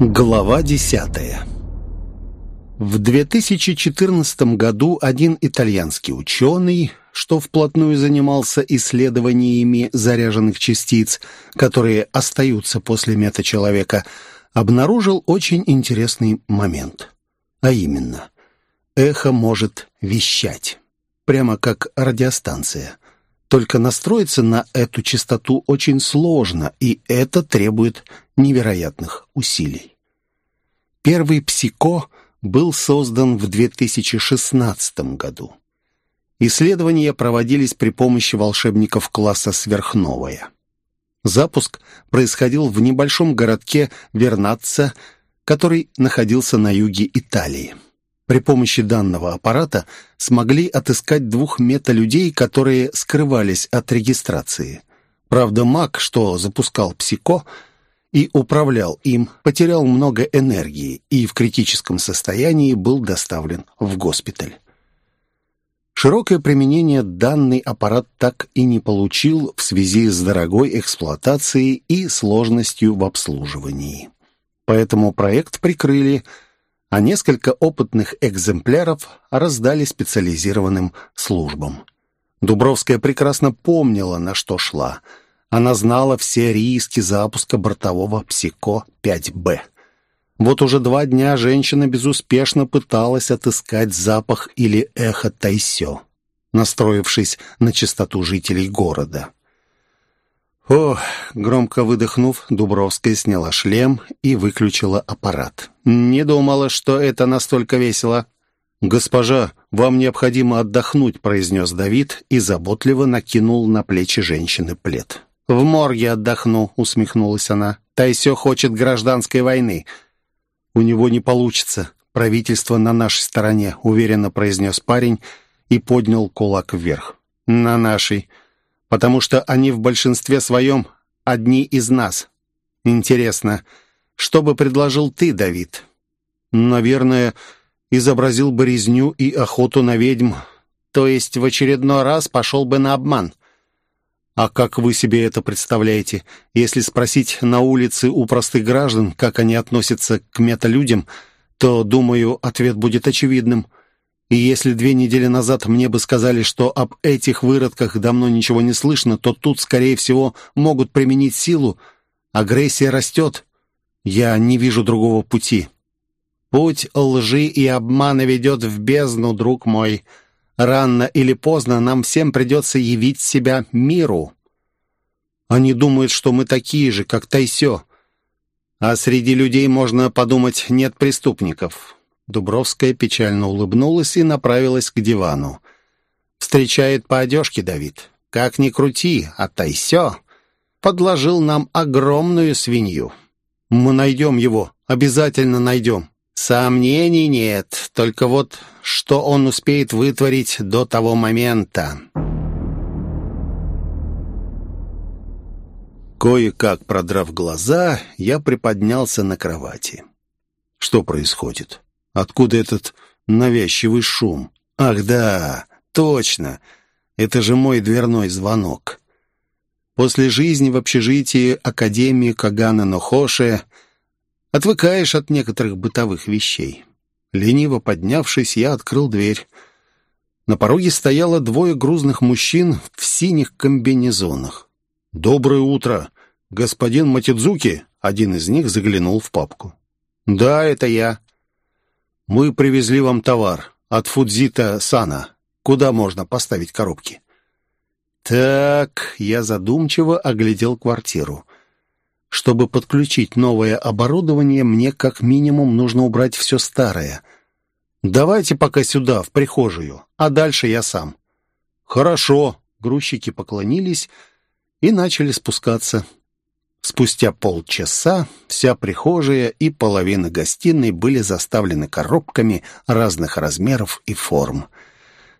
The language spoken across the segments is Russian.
Глава десятая В 2014 году один итальянский ученый, что вплотную занимался исследованиями заряженных частиц, которые остаются после метачеловека, обнаружил очень интересный момент. А именно, эхо может вещать, прямо как радиостанция. Только настроиться на эту частоту очень сложно, и это требует невероятных усилий. Первый «Псико» был создан в 2016 году. Исследования проводились при помощи волшебников класса «Сверхновая». Запуск происходил в небольшом городке Вернатца, который находился на юге Италии. При помощи данного аппарата смогли отыскать двух мета-людей, которые скрывались от регистрации. Правда, маг, что запускал «Псико», и управлял им, потерял много энергии и в критическом состоянии был доставлен в госпиталь. Широкое применение данный аппарат так и не получил в связи с дорогой эксплуатацией и сложностью в обслуживании. Поэтому проект прикрыли, а несколько опытных экземпляров раздали специализированным службам. Дубровская прекрасно помнила, на что шла – она знала все риски запуска бортового «Псико-5Б». Вот уже два дня женщина безуспешно пыталась отыскать запах или эхо Тайсё, настроившись на частоту жителей города. О, громко выдохнув, Дубровская сняла шлем и выключила аппарат. Не думала, что это настолько весело. «Госпожа, вам необходимо отдохнуть», — произнес Давид и заботливо накинул на плечи женщины плед. «В морге отдохну», — усмехнулась она. «Тайсё хочет гражданской войны». «У него не получится. Правительство на нашей стороне», — уверенно произнес парень и поднял кулак вверх. «На нашей. Потому что они в большинстве своем одни из нас. Интересно, что бы предложил ты, Давид?» «Наверное, изобразил бы резню и охоту на ведьм. То есть в очередной раз пошел бы на обман». А как вы себе это представляете? Если спросить на улице у простых граждан, как они относятся к металюдям, то, думаю, ответ будет очевидным. И если две недели назад мне бы сказали, что об этих выродках давно ничего не слышно, то тут, скорее всего, могут применить силу. Агрессия растет. Я не вижу другого пути. Путь лжи и обмана ведет в бездну, друг мой. Рано или поздно нам всем придется явить себя миру. Они думают, что мы такие же, как Тайсё. А среди людей, можно подумать, нет преступников». Дубровская печально улыбнулась и направилась к дивану. «Встречает по одежке, Давид. Как ни крути, а Тайсё подложил нам огромную свинью. Мы найдем его, обязательно найдем. Сомнений нет, только вот что он успеет вытворить до того момента. Кое-как продрав глаза, я приподнялся на кровати. Что происходит? Откуда этот навязчивый шум? Ах да, точно, это же мой дверной звонок. После жизни в общежитии Академии Кагана Нохоши Отвыкаешь от некоторых бытовых вещей. Лениво поднявшись, я открыл дверь. На пороге стояло двое грузных мужчин в синих комбинезонах. «Доброе утро! Господин Матидзуки!» Один из них заглянул в папку. «Да, это я. Мы привезли вам товар от Фудзита Сана. Куда можно поставить коробки?» «Так...» — я задумчиво оглядел квартиру. Чтобы подключить новое оборудование, мне как минимум нужно убрать все старое. Давайте пока сюда, в прихожую, а дальше я сам. Хорошо. Грузчики поклонились и начали спускаться. Спустя полчаса вся прихожая и половина гостиной были заставлены коробками разных размеров и форм.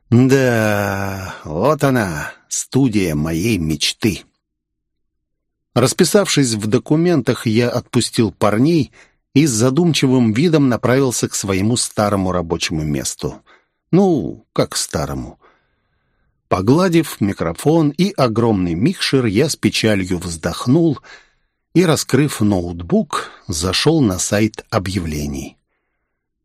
Да, вот она, студия моей мечты. Расписавшись в документах, я отпустил парней и с задумчивым видом направился к своему старому рабочему месту. Ну, как старому. Погладив микрофон и огромный микшер, я с печалью вздохнул и, раскрыв ноутбук, зашел на сайт объявлений.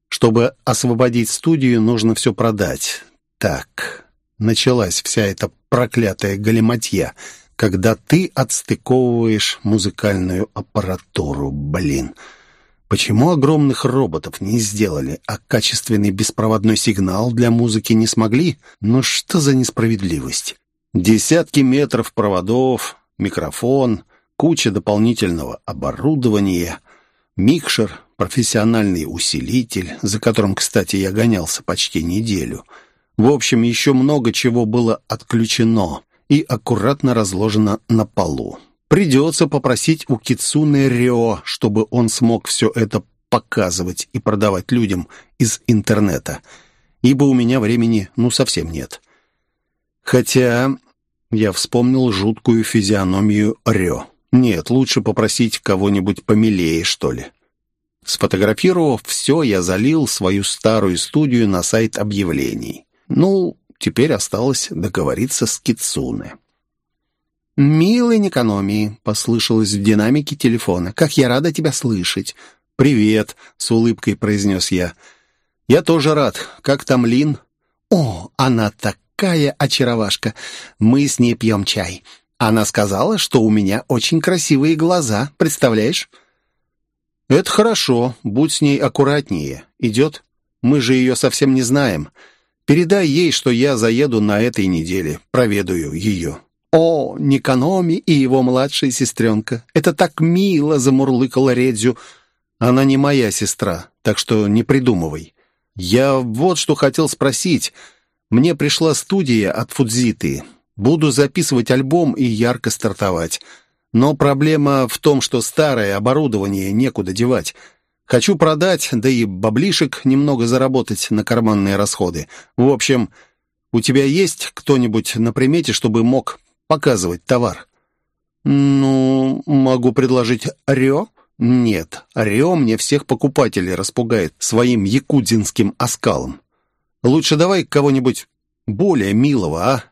Чтобы освободить студию, нужно все продать. Так, началась вся эта проклятая галиматья, когда ты отстыковываешь музыкальную аппаратуру, блин. Почему огромных роботов не сделали, а качественный беспроводной сигнал для музыки не смогли? Ну что за несправедливость? Десятки метров проводов, микрофон, куча дополнительного оборудования, микшер, профессиональный усилитель, за которым, кстати, я гонялся почти неделю. В общем, еще много чего было отключено и аккуратно разложено на полу. Придется попросить у Кицуны Рио, чтобы он смог все это показывать и продавать людям из интернета, ибо у меня времени ну совсем нет. Хотя я вспомнил жуткую физиономию Рио. Нет, лучше попросить кого-нибудь помилее, что ли. Сфотографировав все, я залил свою старую студию на сайт объявлений. Ну, теперь осталось договориться с Кицуне. «Милый Никономии», — послышалось в динамике телефона. «Как я рада тебя слышать!» «Привет», — с улыбкой произнес я. «Я тоже рад. Как там Лин?» «О, она такая очаровашка! Мы с ней пьем чай. Она сказала, что у меня очень красивые глаза. Представляешь?» «Это хорошо. Будь с ней аккуратнее. Идет? Мы же ее совсем не знаем. Передай ей, что я заеду на этой неделе. Проведаю ее». «О, Никаноми и его младшая сестренка! Это так мило!» — замурлыкала Редзю. «Она не моя сестра, так что не придумывай. Я вот что хотел спросить. Мне пришла студия от Фудзиты. Буду записывать альбом и ярко стартовать. Но проблема в том, что старое оборудование некуда девать. Хочу продать, да и баблишек немного заработать на карманные расходы. В общем, у тебя есть кто-нибудь на примете, чтобы мог показывать товар? Ну, могу предложить Рё. Нет, Рё мне всех покупателей распугает своим якудзинским оскалом. Лучше давай кого-нибудь более милого, а?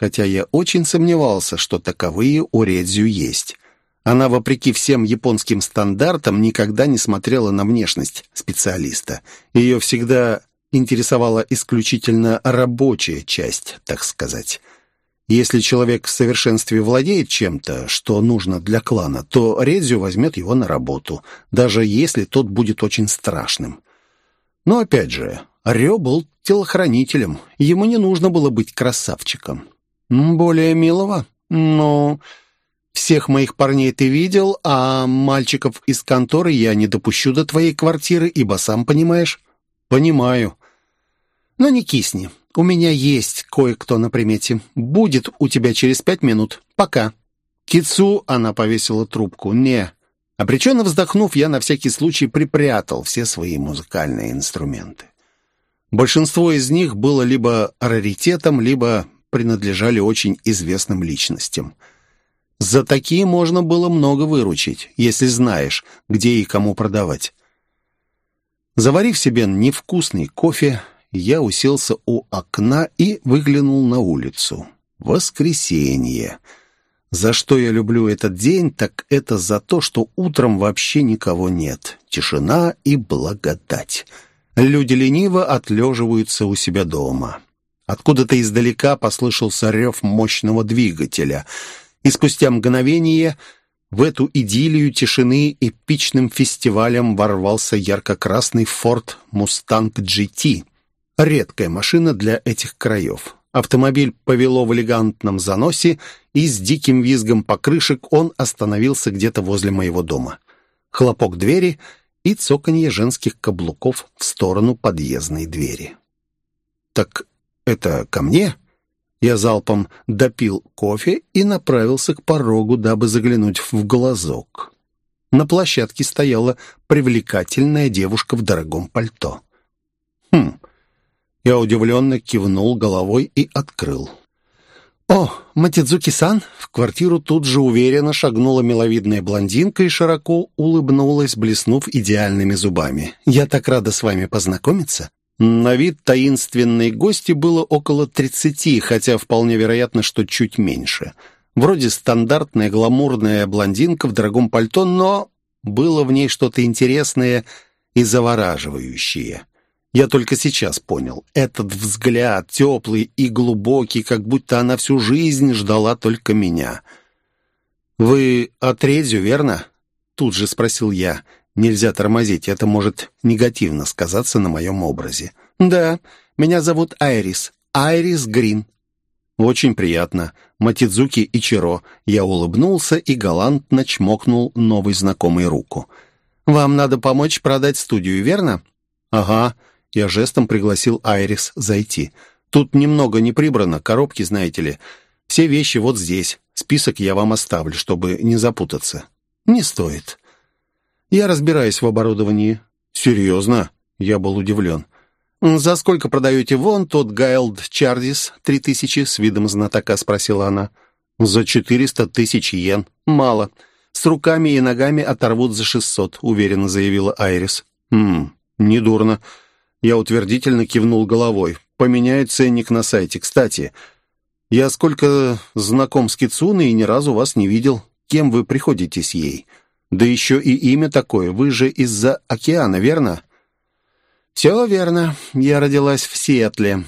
Хотя я очень сомневался, что таковые у Редзю есть. Она, вопреки всем японским стандартам, никогда не смотрела на внешность специалиста. Ее всегда интересовала исключительно рабочая часть, так сказать. Если человек в совершенстве владеет чем-то, что нужно для клана, то Редзю возьмет его на работу, даже если тот будет очень страшным. Но опять же, Рё был телохранителем, ему не нужно было быть красавчиком. Более милого? Но всех моих парней ты видел, а мальчиков из конторы я не допущу до твоей квартиры, ибо сам понимаешь. Понимаю. Но не кисни. У меня есть кое-кто на примете. Будет у тебя через пять минут. Пока». Кицу она повесила трубку. «Не». Обреченно вздохнув, я на всякий случай припрятал все свои музыкальные инструменты. Большинство из них было либо раритетом, либо принадлежали очень известным личностям. За такие можно было много выручить, если знаешь, где и кому продавать. Заварив себе невкусный кофе, я уселся у окна и выглянул на улицу. Воскресенье. За что я люблю этот день, так это за то, что утром вообще никого нет. Тишина и благодать. Люди лениво отлеживаются у себя дома. Откуда-то издалека послышался рев мощного двигателя, и спустя мгновение в эту идиллию тишины эпичным фестивалем ворвался ярко-красный «Форд Мустанг GT», Редкая машина для этих краев. Автомобиль повело в элегантном заносе, и с диким визгом покрышек он остановился где-то возле моего дома. Хлопок двери и цоканье женских каблуков в сторону подъездной двери. «Так это ко мне?» Я залпом допил кофе и направился к порогу, дабы заглянуть в глазок. На площадке стояла привлекательная девушка в дорогом пальто. «Хм, я удивленно кивнул головой и открыл. «О, Матидзуки-сан!» В квартиру тут же уверенно шагнула миловидная блондинка и широко улыбнулась, блеснув идеальными зубами. «Я так рада с вами познакомиться!» На вид таинственной гости было около тридцати, хотя вполне вероятно, что чуть меньше. Вроде стандартная гламурная блондинка в дорогом пальто, но было в ней что-то интересное и завораживающее. Я только сейчас понял. Этот взгляд, теплый и глубокий, как будто она всю жизнь ждала только меня. «Вы от Резю, верно?» Тут же спросил я. «Нельзя тормозить, это может негативно сказаться на моем образе». «Да, меня зовут Айрис. Айрис Грин». «Очень приятно. Матидзуки Ичиро». Я улыбнулся и галантно чмокнул новой знакомой руку. «Вам надо помочь продать студию, верно?» «Ага». Я жестом пригласил Айрис зайти. «Тут немного не прибрано, коробки, знаете ли. Все вещи вот здесь. Список я вам оставлю, чтобы не запутаться». «Не стоит. Я разбираюсь в оборудовании». «Серьезно?» Я был удивлен. «За сколько продаете вон тот Гайлд Чардис? Три тысячи?» — с видом знатока спросила она. «За четыреста тысяч йен. Мало. С руками и ногами оторвут за шестьсот», — уверенно заявила Айрис. «Хм, недурно. Я утвердительно кивнул головой. «Поменяю ценник на сайте. Кстати, я сколько знаком с Кицуной и ни разу вас не видел. Кем вы приходитесь ей? Да еще и имя такое. Вы же из-за океана, верно?» «Все верно. Я родилась в Сиэтле.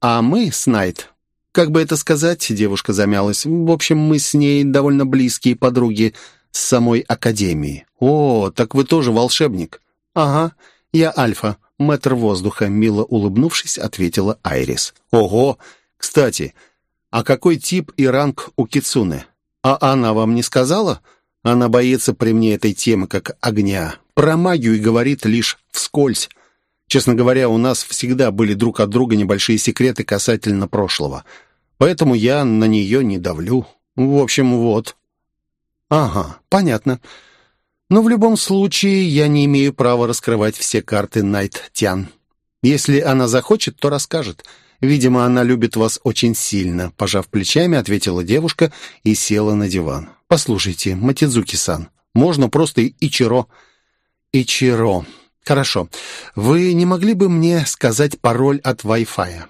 А мы с Найт...» «Как бы это сказать?» — девушка замялась. «В общем, мы с ней довольно близкие подруги с самой Академии». «О, так вы тоже волшебник?» «Ага, я Альфа мэтр воздуха», — мило улыбнувшись, ответила Айрис. «Ого! Кстати, а какой тип и ранг у Кицуны? А она вам не сказала? Она боится при мне этой темы, как огня. Про магию и говорит лишь вскользь. Честно говоря, у нас всегда были друг от друга небольшие секреты касательно прошлого. Поэтому я на нее не давлю. В общем, вот». «Ага, понятно. Но в любом случае я не имею права раскрывать все карты Найт Тян. Если она захочет, то расскажет. Видимо, она любит вас очень сильно», — пожав плечами, ответила девушка и села на диван. «Послушайте, Матидзуки-сан, можно просто Ичиро». «Ичиро. Хорошо. Вы не могли бы мне сказать пароль от Wi-Fi?»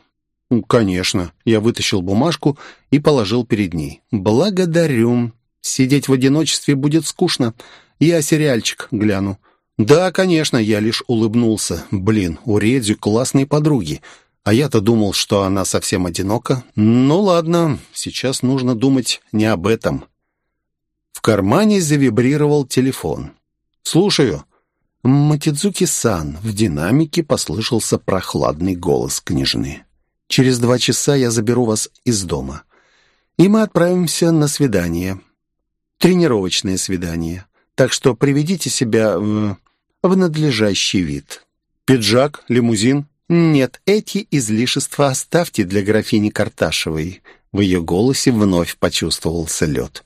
«Конечно». Я вытащил бумажку и положил перед ней. «Благодарю. Сидеть в одиночестве будет скучно. Я сериальчик гляну». «Да, конечно», — я лишь улыбнулся. «Блин, у Редзи классные подруги. А я-то думал, что она совсем одинока. Ну ладно, сейчас нужно думать не об этом». В кармане завибрировал телефон. «Слушаю». «Матидзуки-сан», — в динамике послышался прохладный голос княжны. «Через два часа я заберу вас из дома, и мы отправимся на свидание. Тренировочное свидание так что приведите себя в, в надлежащий вид. Пиджак, лимузин? Нет, эти излишества оставьте для графини Карташевой. В ее голосе вновь почувствовался лед.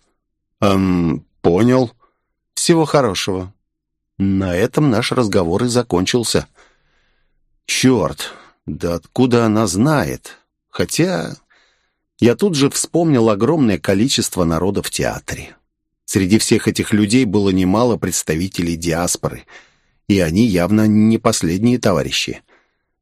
«Эм, понял. Всего хорошего». На этом наш разговор и закончился. «Черт, да откуда она знает? Хотя...» Я тут же вспомнил огромное количество народа в театре. Среди всех этих людей было немало представителей диаспоры, и они явно не последние товарищи.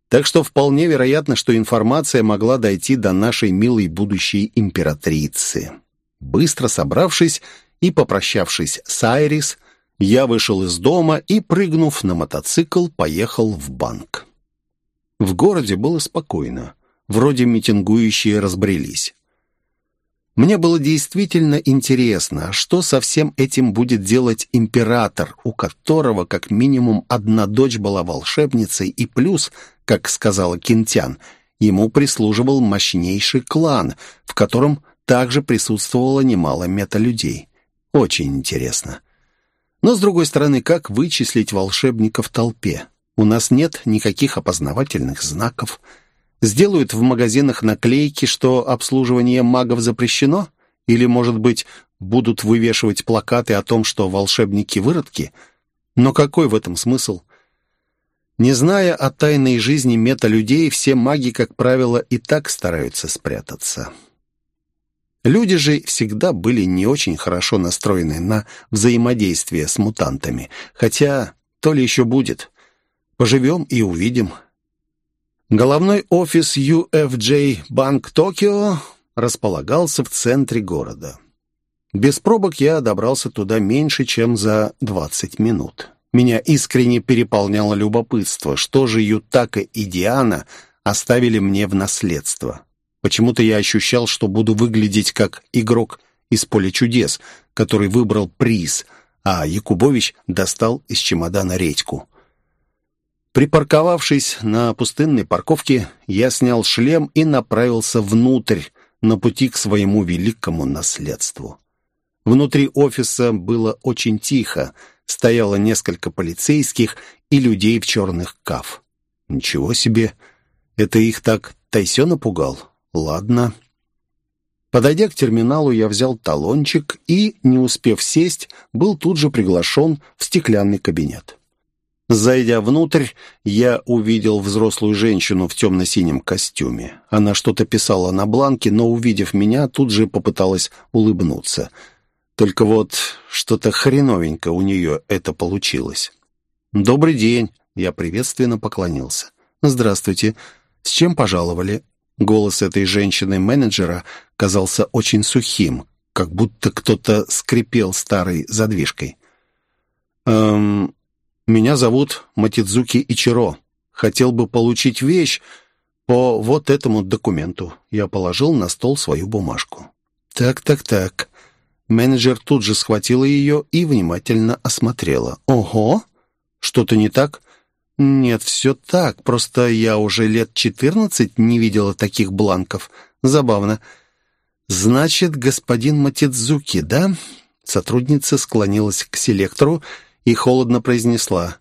Так что вполне вероятно, что информация могла дойти до нашей милой будущей императрицы. Быстро собравшись и попрощавшись с Айрис, я вышел из дома и, прыгнув на мотоцикл, поехал в банк. В городе было спокойно. Вроде митингующие разбрелись. Мне было действительно интересно, что со всем этим будет делать император, у которого как минимум одна дочь была волшебницей, и плюс, как сказала Кинтян, ему прислуживал мощнейший клан, в котором также присутствовало немало металюдей. Очень интересно. Но, с другой стороны, как вычислить волшебника в толпе? У нас нет никаких опознавательных знаков – Сделают в магазинах наклейки, что обслуживание магов запрещено? Или, может быть, будут вывешивать плакаты о том, что волшебники выродки? Но какой в этом смысл? Не зная о тайной жизни мета-людей, все маги, как правило, и так стараются спрятаться. Люди же всегда были не очень хорошо настроены на взаимодействие с мутантами, хотя то ли еще будет. Поживем и увидим. Головной офис UFJ Bank Токио располагался в центре города. Без пробок я добрался туда меньше, чем за 20 минут. Меня искренне переполняло любопытство, что же Ютака и Диана оставили мне в наследство. Почему-то я ощущал, что буду выглядеть как игрок из поля чудес, который выбрал приз, а Якубович достал из чемодана редьку. Припарковавшись на пустынной парковке, я снял шлем и направился внутрь, на пути к своему великому наследству. Внутри офиса было очень тихо, стояло несколько полицейских и людей в черных каф. Ничего себе! Это их так Тайсё напугал? Ладно. Подойдя к терминалу, я взял талончик и, не успев сесть, был тут же приглашен в стеклянный кабинет. Зайдя внутрь, я увидел взрослую женщину в темно-синем костюме. Она что-то писала на бланке, но, увидев меня, тут же попыталась улыбнуться. Только вот что-то хреновенько у нее это получилось. «Добрый день!» — я приветственно поклонился. «Здравствуйте! С чем пожаловали?» Голос этой женщины-менеджера казался очень сухим, как будто кто-то скрипел старой задвижкой. «Эм, меня зовут Матидзуки Ичиро. Хотел бы получить вещь по вот этому документу». Я положил на стол свою бумажку. «Так, так, так». Менеджер тут же схватила ее и внимательно осмотрела. «Ого! Что-то не так?» «Нет, все так. Просто я уже лет четырнадцать не видела таких бланков. Забавно». «Значит, господин Матидзуки, да?» Сотрудница склонилась к селектору и холодно произнесла.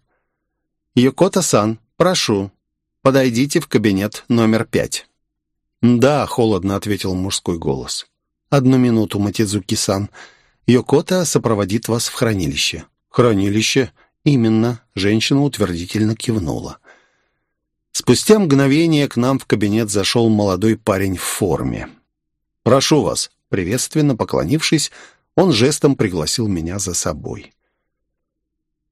«Йокота-сан, прошу, подойдите в кабинет номер пять». «Да», — холодно ответил мужской голос. «Одну минуту, Матидзуки-сан. Йокота сопроводит вас в хранилище». «Хранилище?» «Именно», — женщина утвердительно кивнула. Спустя мгновение к нам в кабинет зашел молодой парень в форме. «Прошу вас», — приветственно поклонившись, он жестом пригласил меня за собой.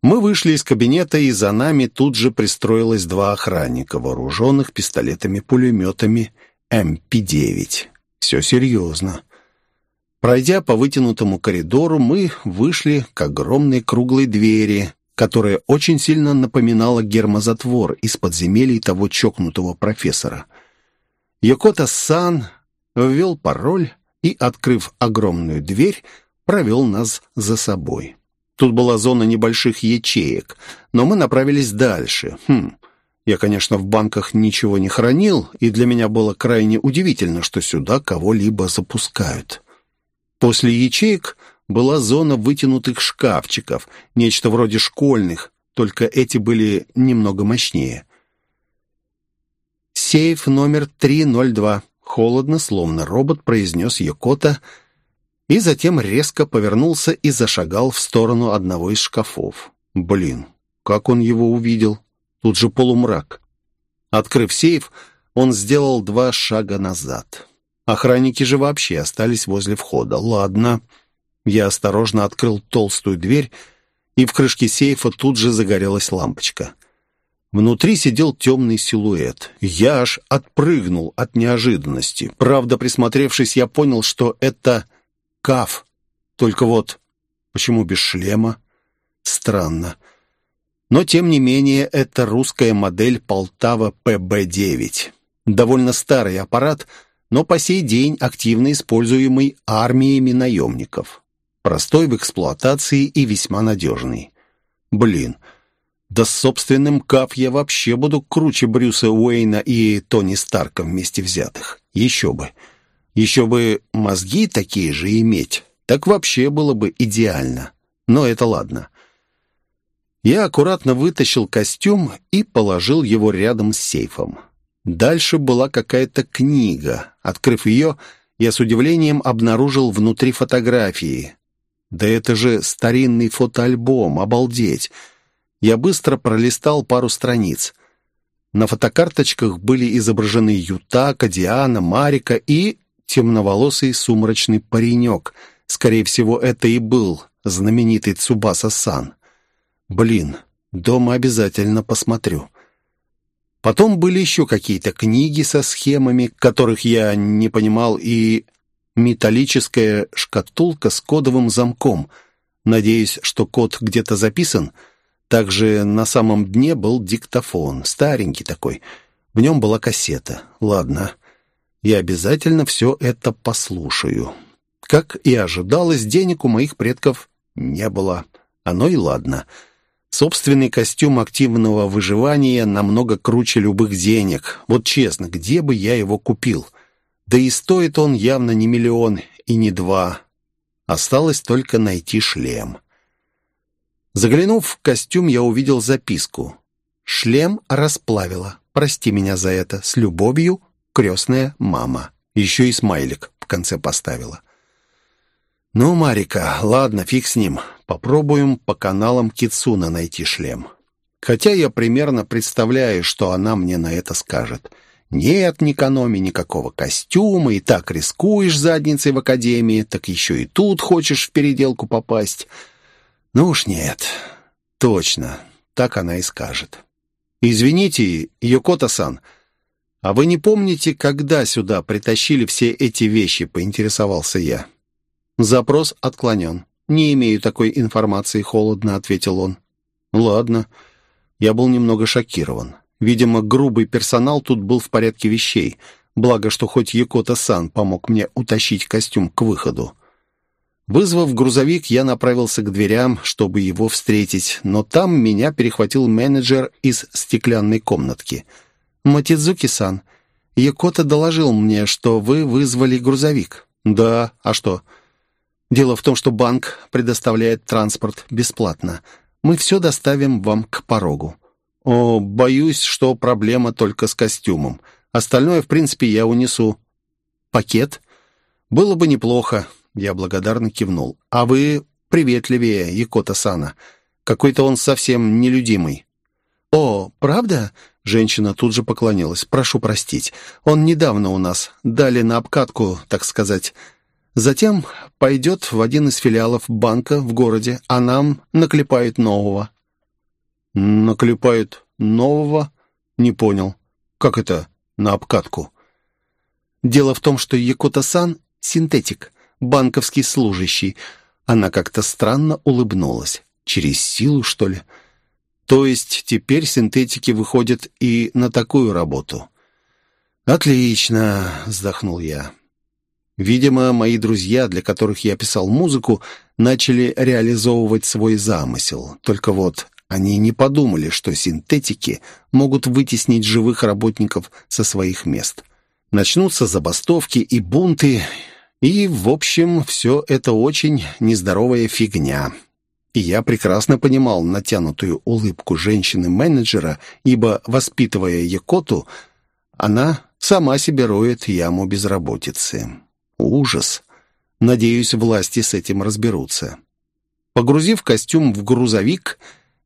Мы вышли из кабинета, и за нами тут же пристроилось два охранника, вооруженных пистолетами-пулеметами МП-9. Все серьезно. Пройдя по вытянутому коридору, мы вышли к огромной круглой двери, которая очень сильно напоминала гермозатвор из подземелий того чокнутого профессора. Йокота-сан ввел пароль и, открыв огромную дверь, провел нас за собой. Тут была зона небольших ячеек, но мы направились дальше. Хм, я, конечно, в банках ничего не хранил, и для меня было крайне удивительно, что сюда кого-либо запускают. После ячеек была зона вытянутых шкафчиков, нечто вроде школьных, только эти были немного мощнее. «Сейф номер 302», — холодно, словно робот, произнес Йокота, и затем резко повернулся и зашагал в сторону одного из шкафов. Блин, как он его увидел? Тут же полумрак. Открыв сейф, он сделал два шага назад. Охранники же вообще остались возле входа. «Ладно». Я осторожно открыл толстую дверь, и в крышке сейфа тут же загорелась лампочка. Внутри сидел темный силуэт. Я аж отпрыгнул от неожиданности. Правда, присмотревшись, я понял, что это Каф. Только вот, почему без шлема? Странно. Но, тем не менее, это русская модель Полтава ПБ-9. Довольно старый аппарат, но по сей день активно используемый армиями наемников. Простой в эксплуатации и весьма надежный. Блин, да с собственным КАФ я вообще буду круче Брюса Уэйна и Тони Старка вместе взятых. Еще бы. Еще бы мозги такие же иметь. Так вообще было бы идеально. Но это ладно. Я аккуратно вытащил костюм и положил его рядом с сейфом. Дальше была какая-то книга. Открыв ее, я с удивлением обнаружил внутри фотографии. Да это же старинный фотоальбом, обалдеть! Я быстро пролистал пару страниц. На фотокарточках были изображены Ютака, Диана, Марика и темноволосый сумрачный паренек. Скорее всего, это и был знаменитый Цубаса-сан. Блин, дома обязательно посмотрю. Потом были еще какие-то книги со схемами, которых я не понимал, и Металлическая шкатулка с кодовым замком. Надеюсь, что код где-то записан. Также на самом дне был диктофон, старенький такой. В нем была кассета. Ладно, я обязательно все это послушаю. Как и ожидалось, денег у моих предков не было. Оно и ладно. Собственный костюм активного выживания намного круче любых денег. Вот честно, где бы я его купил? Да и стоит он явно не миллион и не два. Осталось только найти шлем. Заглянув в костюм, я увидел записку. «Шлем расплавила. Прости меня за это. С любовью, крестная мама». Еще и смайлик в конце поставила. «Ну, Марика, ладно, фиг с ним. Попробуем по каналам Кицуна найти шлем. Хотя я примерно представляю, что она мне на это скажет. Нет ни экономи никакого костюма, и так рискуешь задницей в академии, так еще и тут хочешь в переделку попасть. Ну уж нет. Точно, так она и скажет. Извините, Йокота-сан, а вы не помните, когда сюда притащили все эти вещи, поинтересовался я. «Запрос отклонен. Не имею такой информации», — холодно ответил он. «Ладно». Я был немного шокирован. Видимо, грубый персонал тут был в порядке вещей. Благо, что хоть Якота-сан помог мне утащить костюм к выходу. Вызвав грузовик, я направился к дверям, чтобы его встретить, но там меня перехватил менеджер из стеклянной комнатки. «Матидзуки-сан, Якота доложил мне, что вы вызвали грузовик». «Да, а что?» Дело в том, что банк предоставляет транспорт бесплатно. Мы все доставим вам к порогу. О, боюсь, что проблема только с костюмом. Остальное, в принципе, я унесу. Пакет? Было бы неплохо. Я благодарно кивнул. А вы приветливее, Якота-сана. Какой-то он совсем нелюдимый. О, правда? Женщина тут же поклонилась. «Прошу простить. Он недавно у нас. Дали на обкатку, так сказать. Затем пойдет в один из филиалов банка в городе, а нам наклепают нового». «Наклепают нового?» «Не понял. Как это на обкатку?» «Дело в том, что Якута-сан — синтетик, банковский служащий». Она как-то странно улыбнулась. «Через силу, что ли?» «То есть теперь синтетики выходят и на такую работу?» «Отлично», — вздохнул я. Видимо, мои друзья, для которых я писал музыку, начали реализовывать свой замысел. Только вот они не подумали, что синтетики могут вытеснить живых работников со своих мест. Начнутся забастовки и бунты, и, в общем, все это очень нездоровая фигня. И я прекрасно понимал натянутую улыбку женщины-менеджера, ибо, воспитывая Якоту, она сама себе роет яму безработицы. Ужас. Надеюсь, власти с этим разберутся. Погрузив костюм в грузовик,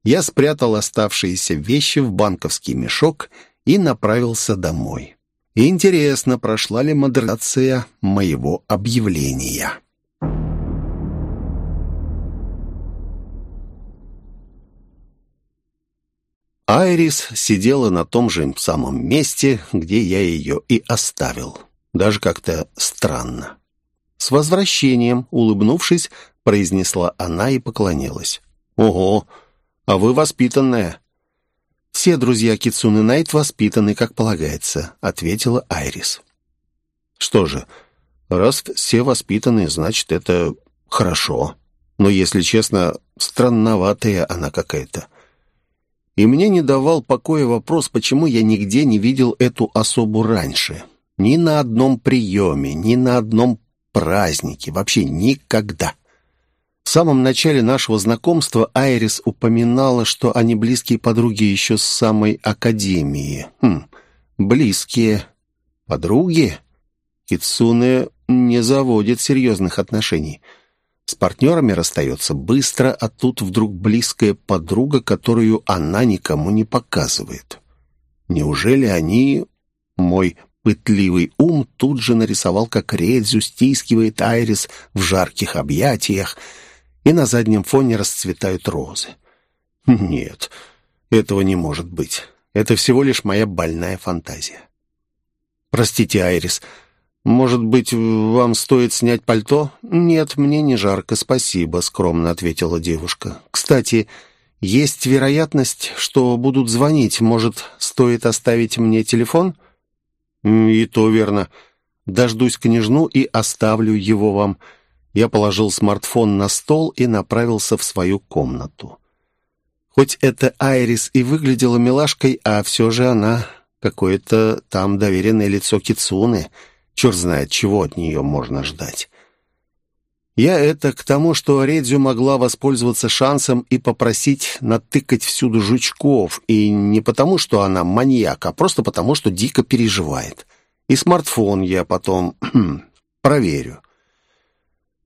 я спрятал оставшиеся вещи в банковский мешок и направился домой. Интересно, прошла ли модерация моего объявления. Айрис сидела на том же самом месте, где я ее и оставил даже как-то странно. «С возвращением!» — улыбнувшись, произнесла она и поклонилась. «Ого! А вы воспитанная!» «Все друзья Кицуны Найт воспитаны, как полагается», — ответила Айрис. «Что же, раз все воспитаны, значит, это хорошо. Но, если честно, странноватая она какая-то. И мне не давал покоя вопрос, почему я нигде не видел эту особу раньше. Ни на одном приеме, ни на одном празднике, вообще никогда. В самом начале нашего знакомства Айрис упоминала, что они близкие подруги еще с самой академии. Хм, близкие подруги? Кицуне не заводит серьезных отношений. С партнерами расстается быстро, а тут вдруг близкая подруга, которую она никому не показывает. Неужели они мой Пытливый ум тут же нарисовал, как Редзю стискивает Айрис в жарких объятиях, и на заднем фоне расцветают розы. Нет, этого не может быть. Это всего лишь моя больная фантазия. Простите, Айрис, «Может быть, вам стоит снять пальто?» «Нет, мне не жарко, спасибо», — скромно ответила девушка. «Кстати, есть вероятность, что будут звонить. Может, стоит оставить мне телефон?» «И то верно. Дождусь княжну и оставлю его вам». Я положил смартфон на стол и направился в свою комнату. Хоть эта Айрис и выглядела милашкой, а все же она какое-то там доверенное лицо Кицуны. Черт знает, чего от нее можно ждать. Я это к тому, что Редзю могла воспользоваться шансом и попросить натыкать всюду жучков, и не потому, что она маньяк, а просто потому, что дико переживает. И смартфон я потом проверю.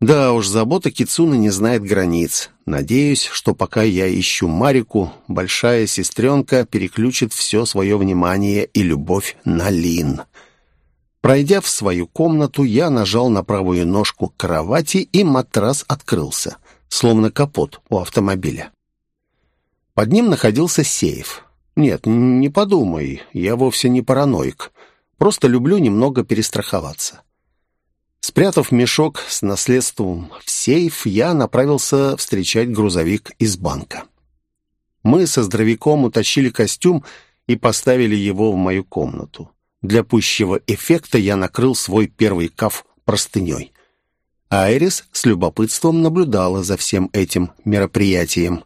Да уж, забота Кицуны не знает границ. Надеюсь, что пока я ищу Марику, большая сестренка переключит все свое внимание и любовь на Лин. Пройдя в свою комнату, я нажал на правую ножку кровати, и матрас открылся, словно капот у автомобиля. Под ним находился сейф. Нет, не подумай, я вовсе не параноик. Просто люблю немного перестраховаться. Спрятав мешок с наследством в сейф, я направился встречать грузовик из банка. Мы со здоровяком утащили костюм и поставили его в мою комнату. Для пущего эффекта я накрыл свой первый каф простыней. Айрис с любопытством наблюдала за всем этим мероприятием.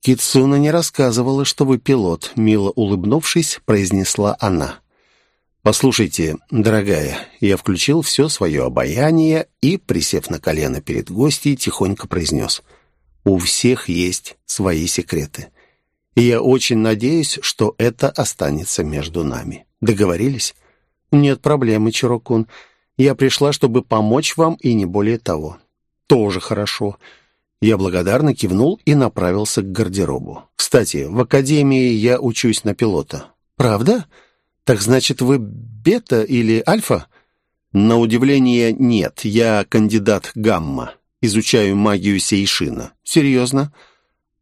«Китсуна не рассказывала, что вы пилот», — мило улыбнувшись, произнесла она. «Послушайте, дорогая», я включил все свое обаяние и, присев на колено перед гостьей, тихонько произнес «У всех есть свои секреты, и я очень надеюсь, что это останется между нами. Договорились?» «Нет проблемы, Чирокун. Я пришла, чтобы помочь вам, и не более того». «Тоже хорошо». Я благодарно кивнул и направился к гардеробу. «Кстати, в академии я учусь на пилота». «Правда?» «Так значит, вы бета или альфа?» «На удивление, нет. Я кандидат гамма. Изучаю магию Сейшина». «Серьезно?»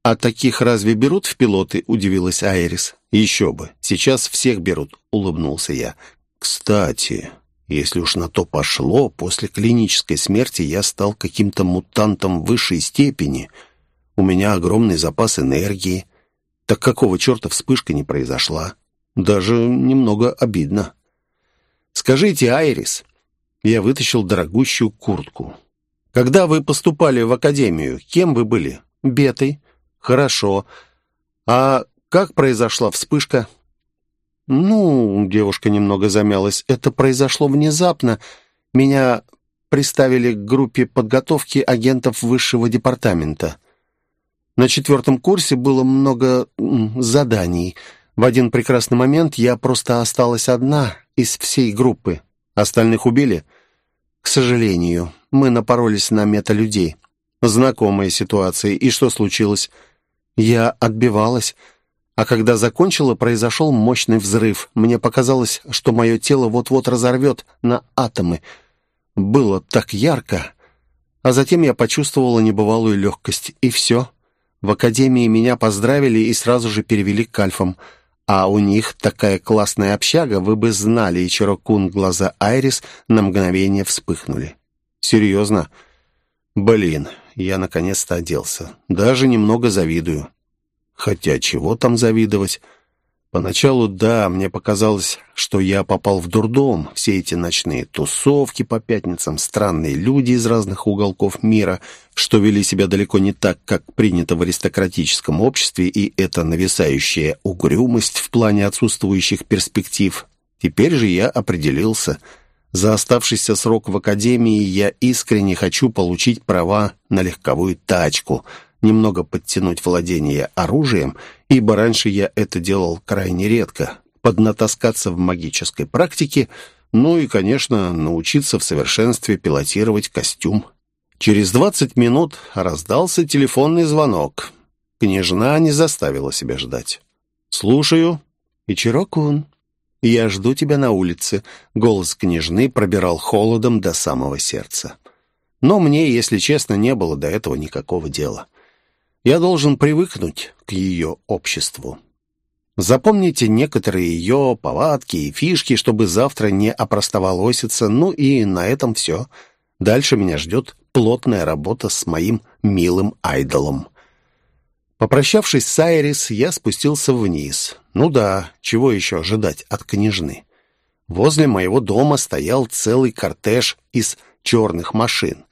«А таких разве берут в пилоты?» — удивилась Айрис. «Еще бы. Сейчас всех берут», — улыбнулся я. «Кстати, если уж на то пошло, после клинической смерти я стал каким-то мутантом высшей степени. У меня огромный запас энергии. Так какого черта вспышка не произошла?» Даже немного обидно. «Скажите, Айрис...» Я вытащил дорогущую куртку. «Когда вы поступали в академию, кем вы были?» «Бетой». «Хорошо. А как произошла вспышка?» «Ну...» — девушка немного замялась. «Это произошло внезапно. Меня приставили к группе подготовки агентов высшего департамента. На четвертом курсе было много заданий». В один прекрасный момент я просто осталась одна из всей группы. Остальных убили? К сожалению, мы напоролись на мета-людей. Знакомая ситуация. И что случилось? Я отбивалась. А когда закончила, произошел мощный взрыв. Мне показалось, что мое тело вот-вот разорвет на атомы. Было так ярко. А затем я почувствовала небывалую легкость. И все. В академии меня поздравили и сразу же перевели к альфам. А у них такая классная общага, вы бы знали, и Чирокун глаза Айрис на мгновение вспыхнули. Серьезно? Блин, я наконец-то оделся. Даже немного завидую. Хотя чего там завидовать? Поначалу, да, мне показалось, что я попал в дурдом. Все эти ночные тусовки по пятницам, странные люди из разных уголков мира, что вели себя далеко не так, как принято в аристократическом обществе, и эта нависающая угрюмость в плане отсутствующих перспектив. Теперь же я определился. За оставшийся срок в академии я искренне хочу получить права на легковую тачку — немного подтянуть владение оружием, ибо раньше я это делал крайне редко, поднатаскаться в магической практике, ну и, конечно, научиться в совершенстве пилотировать костюм. Через двадцать минут раздался телефонный звонок. Княжна не заставила себя ждать. «Слушаю». «Ичирокун, я жду тебя на улице». Голос княжны пробирал холодом до самого сердца. Но мне, если честно, не было до этого никакого дела. Я должен привыкнуть к ее обществу. Запомните некоторые ее повадки и фишки, чтобы завтра не опростоволоситься. Ну и на этом все. Дальше меня ждет плотная работа с моим милым айдолом. Попрощавшись с Айрис, я спустился вниз. Ну да, чего еще ожидать от княжны? Возле моего дома стоял целый кортеж из черных машин.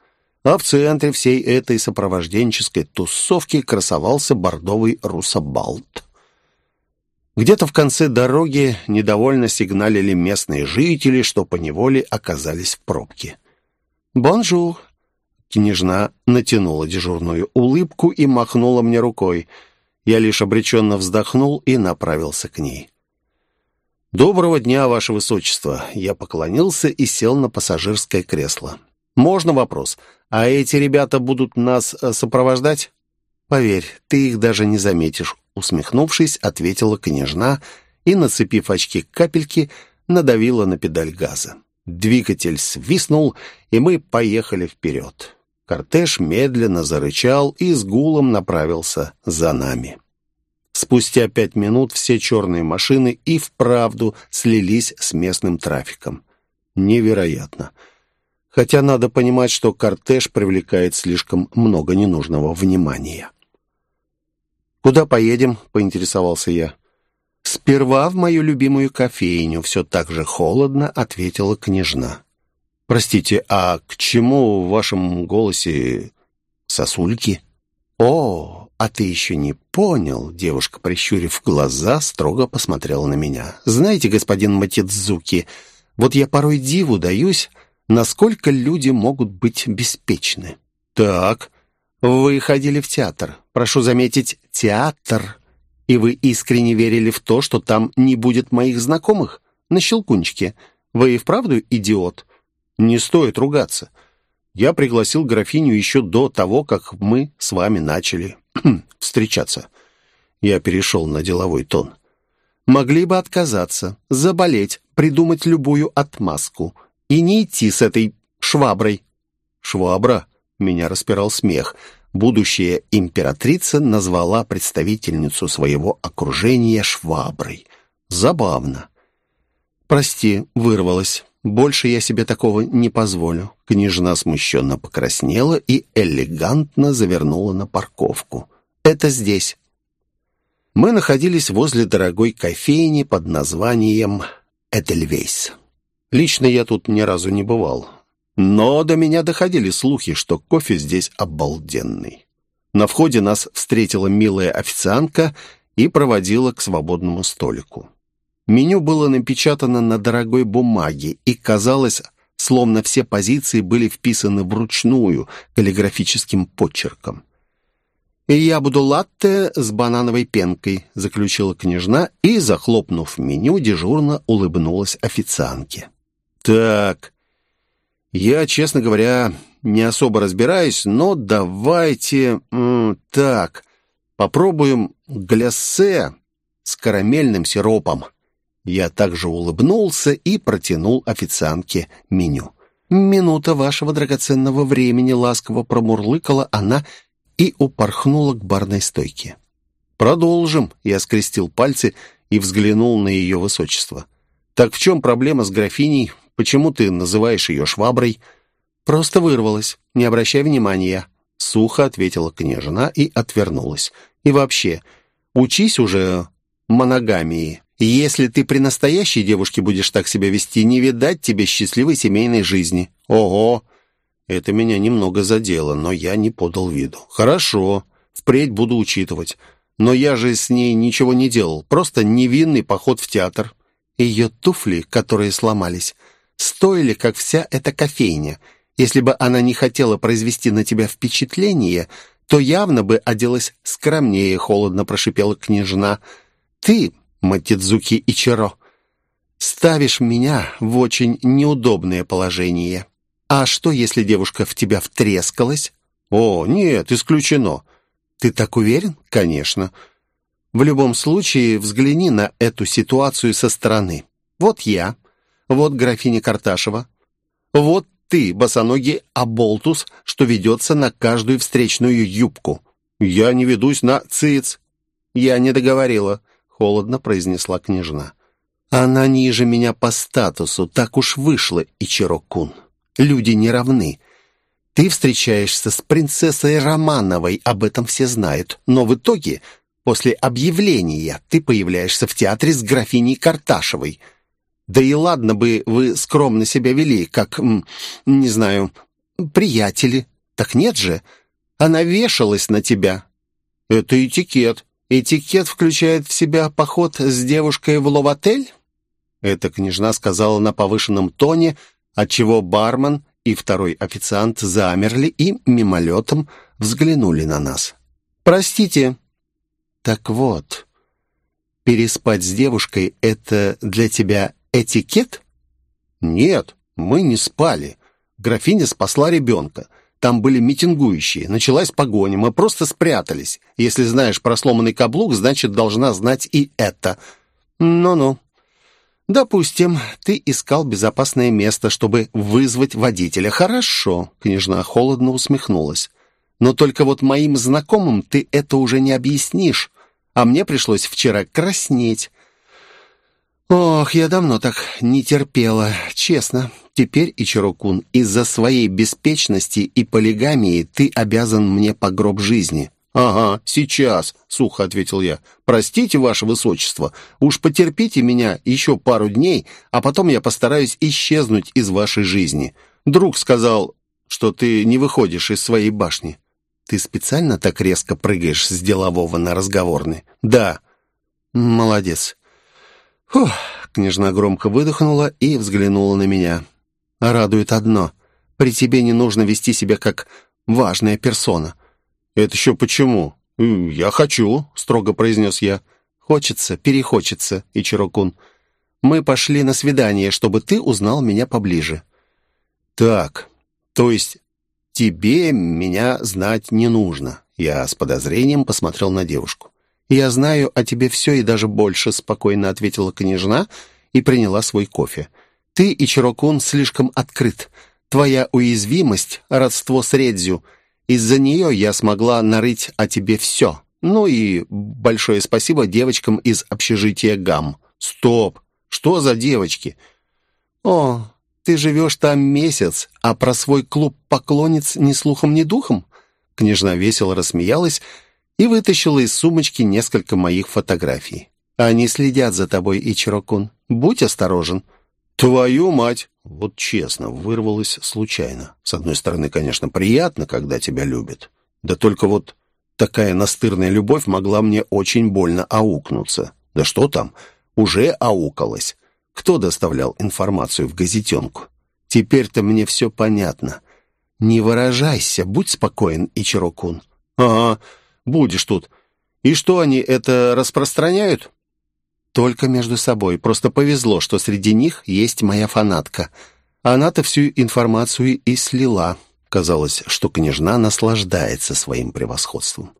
А в центре всей этой сопровожденческой тусовки красовался бордовый русабалт. Где-то в конце дороги недовольно сигналили местные жители, что поневоле оказались в пробке. «Bonjour!» Княжна натянула дежурную улыбку и махнула мне рукой. Я лишь обреченно вздохнул и направился к ней. «Доброго дня, Ваше Высочество!» Я поклонился и сел на пассажирское кресло. «Можно вопрос? А эти ребята будут нас э, сопровождать?» «Поверь, ты их даже не заметишь», — усмехнувшись, ответила княжна и, нацепив очки капельки, надавила на педаль газа. Двигатель свистнул, и мы поехали вперед. Кортеж медленно зарычал и с гулом направился за нами. Спустя пять минут все черные машины и вправду слились с местным трафиком. Невероятно. Хотя надо понимать, что кортеж привлекает слишком много ненужного внимания. «Куда поедем?» — поинтересовался я. «Сперва в мою любимую кофейню», — все так же холодно ответила княжна. «Простите, а к чему в вашем голосе сосульки?» «О, «А ты еще не понял?» Девушка, прищурив глаза, строго посмотрела на меня. «Знаете, господин Матидзуки, вот я порой диву даюсь, насколько люди могут быть беспечны». «Так, вы ходили в театр. Прошу заметить, театр. И вы искренне верили в то, что там не будет моих знакомых? На Щелкунчике. Вы и вправду идиот? Не стоит ругаться». Я пригласил графиню еще до того, как мы с вами начали. встречаться. Я перешел на деловой тон. Могли бы отказаться, заболеть, придумать любую отмазку и не идти с этой шваброй. Швабра? Меня распирал смех. Будущая императрица назвала представительницу своего окружения шваброй. Забавно. «Прости, вырвалась. Больше я себе такого не позволю». Княжна смущенно покраснела и элегантно завернула на парковку. Это здесь. Мы находились возле дорогой кофейни под названием «Этельвейс». Лично я тут ни разу не бывал. Но до меня доходили слухи, что кофе здесь обалденный. На входе нас встретила милая официантка и проводила к свободному столику. Меню было напечатано на дорогой бумаге, и казалось, словно все позиции были вписаны вручную каллиграфическим почерком. «И я буду латте с банановой пенкой», — заключила княжна и, захлопнув меню, дежурно улыбнулась официантке. «Так, я, честно говоря, не особо разбираюсь, но давайте... так, попробуем гляссе с карамельным сиропом». Я также улыбнулся и протянул официантке меню. «Минута вашего драгоценного времени», — ласково промурлыкала она, — и упорхнула к барной стойке. «Продолжим», — я скрестил пальцы и взглянул на ее высочество. «Так в чем проблема с графиней? Почему ты называешь ее шваброй?» «Просто вырвалась. Не обращай внимания». Сухо ответила княжна и отвернулась. «И вообще, учись уже моногамии. Если ты при настоящей девушке будешь так себя вести, не видать тебе счастливой семейной жизни». «Ого!» Это меня немного задело, но я не подал виду. «Хорошо, впредь буду учитывать. Но я же с ней ничего не делал, просто невинный поход в театр. Ее туфли, которые сломались, стоили, как вся эта кофейня. Если бы она не хотела произвести на тебя впечатление, то явно бы оделась скромнее, холодно прошипела княжна. Ты, Матидзуки Ичиро, ставишь меня в очень неудобное положение». А что, если девушка в тебя втрескалась? О, нет, исключено. Ты так уверен? Конечно. В любом случае, взгляни на эту ситуацию со стороны. Вот я, вот графиня Карташева, вот ты, босоногий оболтус, что ведется на каждую встречную юбку. Я не ведусь на циц. Я не договорила. холодно произнесла княжна. «Она ниже меня по статусу, так уж вышло, Ичиро-кун. Люди не равны. Ты встречаешься с принцессой Романовой, об этом все знают, но в итоге, после объявления, ты появляешься в театре с графиней Карташевой. Да и ладно бы вы скромно себя вели, как, не знаю, приятели. Так нет же, она вешалась на тебя. Это этикет. Этикет включает в себя поход с девушкой в ловотель? Эта княжна сказала на повышенном тоне, отчего бармен и второй официант замерли и мимолетом взглянули на нас. «Простите». «Так вот, переспать с девушкой — это для тебя этикет?» «Нет, мы не спали. Графиня спасла ребенка. Там были митингующие. Началась погоня. Мы просто спрятались. Если знаешь про сломанный каблук, значит, должна знать и это. Ну-ну. Допустим, ты искал безопасное место, чтобы вызвать водителя. Хорошо. Княжна холодно усмехнулась. Но только вот моим знакомым ты это уже не объяснишь. А мне пришлось вчера краснеть. Ох, я давно так не терпела, честно. Теперь, Ичирокун, из-за своей беспечности и полигамии ты обязан мне по гроб жизни». «Ага, сейчас», — сухо ответил я. «Простите, ваше высочество, уж потерпите меня еще пару дней, а потом я постараюсь исчезнуть из вашей жизни. Друг сказал, что ты не выходишь из своей башни». «Ты специально так резко прыгаешь с делового на разговорный?» «Да». «Молодец». Фух, княжна громко выдохнула и взглянула на меня. Радует одно. При тебе не нужно вести себя как важная персона. Это еще почему? Я хочу, строго произнес я. Хочется, перехочется, Ичирокун. Мы пошли на свидание, чтобы ты узнал меня поближе. Так, то есть тебе меня знать не нужно. Я с подозрением посмотрел на девушку. «Я знаю о тебе все и даже больше», — спокойно ответила княжна и приняла свой кофе. Ты, Ичирокун, слишком открыт. Твоя уязвимость — родство с Редзю. Из-за нее я смогла нарыть о тебе все. Ну и большое спасибо девочкам из общежития ГАМ. Стоп! Что за девочки? О, ты живешь там месяц, а про свой клуб поклонниц ни слухом, ни духом? Княжна весело рассмеялась и вытащила из сумочки несколько моих фотографий. Они следят за тобой, Ичирокун. Будь осторожен. «Твою мать!» Вот честно, вырвалось случайно. С одной стороны, конечно, приятно, когда тебя любят. Да только вот такая настырная любовь могла мне очень больно аукнуться. Да что там, уже аукалась. Кто доставлял информацию в газетенку? Теперь-то мне все понятно. Не выражайся, будь спокоен, Ичирокун. Ага, будешь тут. И что они это распространяют? Только между собой. Просто повезло, что среди них есть моя фанатка. Она-то всю информацию и слила. Казалось, что княжна наслаждается своим превосходством.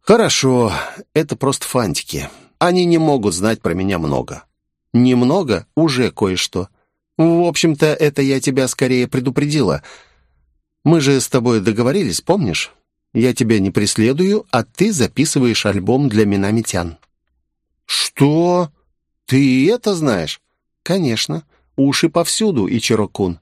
«Хорошо, это просто фантики. Они не могут знать про меня много». «Немного? Уже кое-что. В общем-то, это я тебя скорее предупредила. Мы же с тобой договорились, помнишь? Я тебя не преследую, а ты записываешь альбом для Минамитян». «Что? Ты это знаешь?» «Конечно. Уши повсюду, Ичирокун».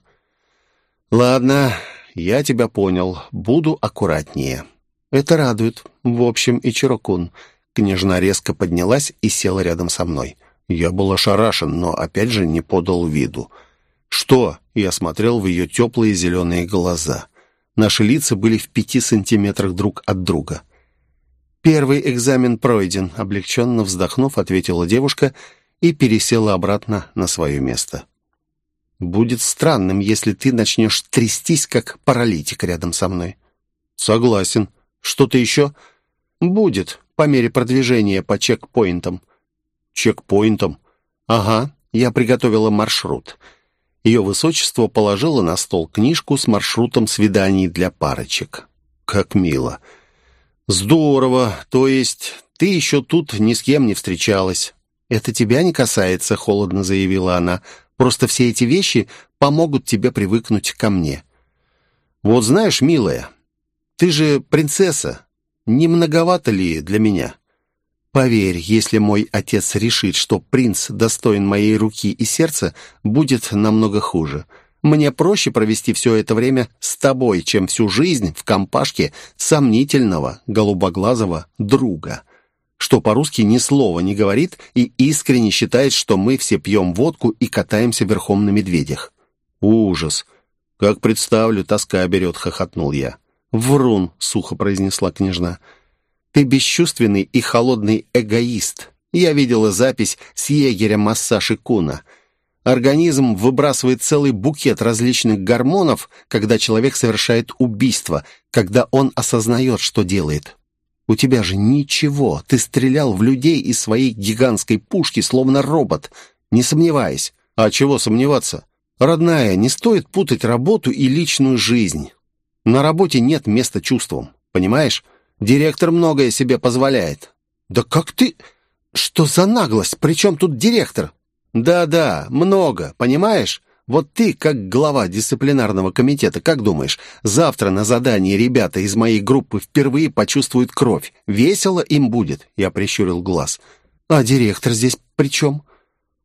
«Ладно, я тебя понял. Буду аккуратнее». «Это радует. В общем, Ичирокун». Княжна резко поднялась и села рядом со мной. Я был ошарашен, но опять же не подал виду. «Что?» — я смотрел в ее теплые зеленые глаза. Наши лица были в пяти сантиметрах друг от друга. «Первый экзамен пройден», — облегченно вздохнув, ответила девушка и пересела обратно на свое место. «Будет странным, если ты начнешь трястись, как паралитик рядом со мной». «Согласен. Что-то еще?» «Будет, по мере продвижения по чекпоинтам». «Чекпоинтам?» «Ага, я приготовила маршрут». Ее высочество положило на стол книжку с маршрутом свиданий для парочек. «Как мило!» «Здорово. То есть ты еще тут ни с кем не встречалась?» «Это тебя не касается», — холодно заявила она. «Просто все эти вещи помогут тебе привыкнуть ко мне». «Вот знаешь, милая, ты же принцесса. Не многовато ли для меня?» Поверь, если мой отец решит, что принц достоин моей руки и сердца, будет намного хуже. Мне проще провести все это время с тобой, чем всю жизнь в компашке сомнительного голубоглазого друга, что по-русски ни слова не говорит и искренне считает, что мы все пьем водку и катаемся верхом на медведях. Ужас! Как представлю, тоска берет, хохотнул я. «Врун», — сухо произнесла княжна, — ты бесчувственный и холодный эгоист. Я видела запись с егерем Массаши Куна. Организм выбрасывает целый букет различных гормонов, когда человек совершает убийство, когда он осознает, что делает. У тебя же ничего. Ты стрелял в людей из своей гигантской пушки, словно робот. Не сомневаясь. А чего сомневаться? Родная, не стоит путать работу и личную жизнь. На работе нет места чувствам. Понимаешь? Директор многое себе позволяет». «Да как ты... Что за наглость? Причем тут директор?» «Да-да, много, понимаешь? Вот ты, как глава дисциплинарного комитета, как думаешь, завтра на задании ребята из моей группы впервые почувствуют кровь? Весело им будет?» Я прищурил глаз. «А директор здесь при чем?»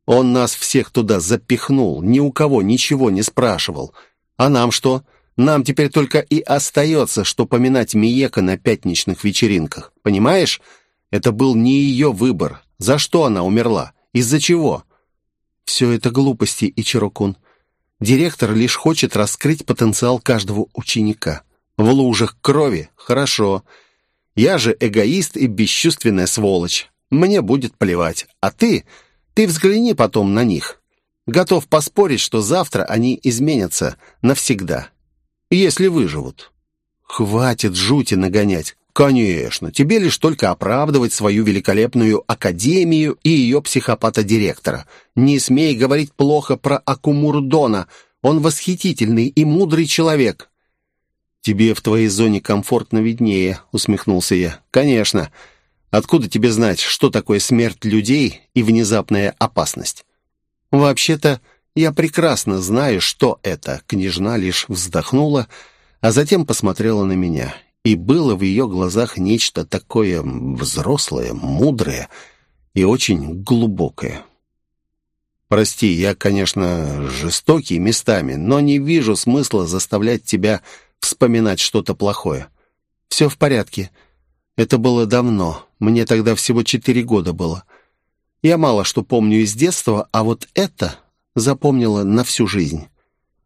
«Он нас всех туда запихнул, ни у кого ничего не спрашивал. А нам что?» Нам теперь только и остается, что поминать Миека на пятничных вечеринках. Понимаешь? Это был не ее выбор. За что она умерла? Из-за чего? Все это глупости, Ичирокун. Директор лишь хочет раскрыть потенциал каждого ученика. В лужах крови? Хорошо. Я же эгоист и бесчувственная сволочь. Мне будет плевать. А ты? Ты взгляни потом на них. Готов поспорить, что завтра они изменятся навсегда если выживут. Хватит жути нагонять. Конечно, тебе лишь только оправдывать свою великолепную академию и ее психопата-директора. Не смей говорить плохо про Акумурдона. Он восхитительный и мудрый человек. «Тебе в твоей зоне комфортно виднее», — усмехнулся я. «Конечно. Откуда тебе знать, что такое смерть людей и внезапная опасность?» «Вообще-то, я прекрасно знаю, что это. Княжна лишь вздохнула, а затем посмотрела на меня. И было в ее глазах нечто такое взрослое, мудрое и очень глубокое. Прости, я, конечно, жестокий местами, но не вижу смысла заставлять тебя вспоминать что-то плохое. Все в порядке. Это было давно. Мне тогда всего четыре года было. Я мало что помню из детства, а вот это запомнила на всю жизнь.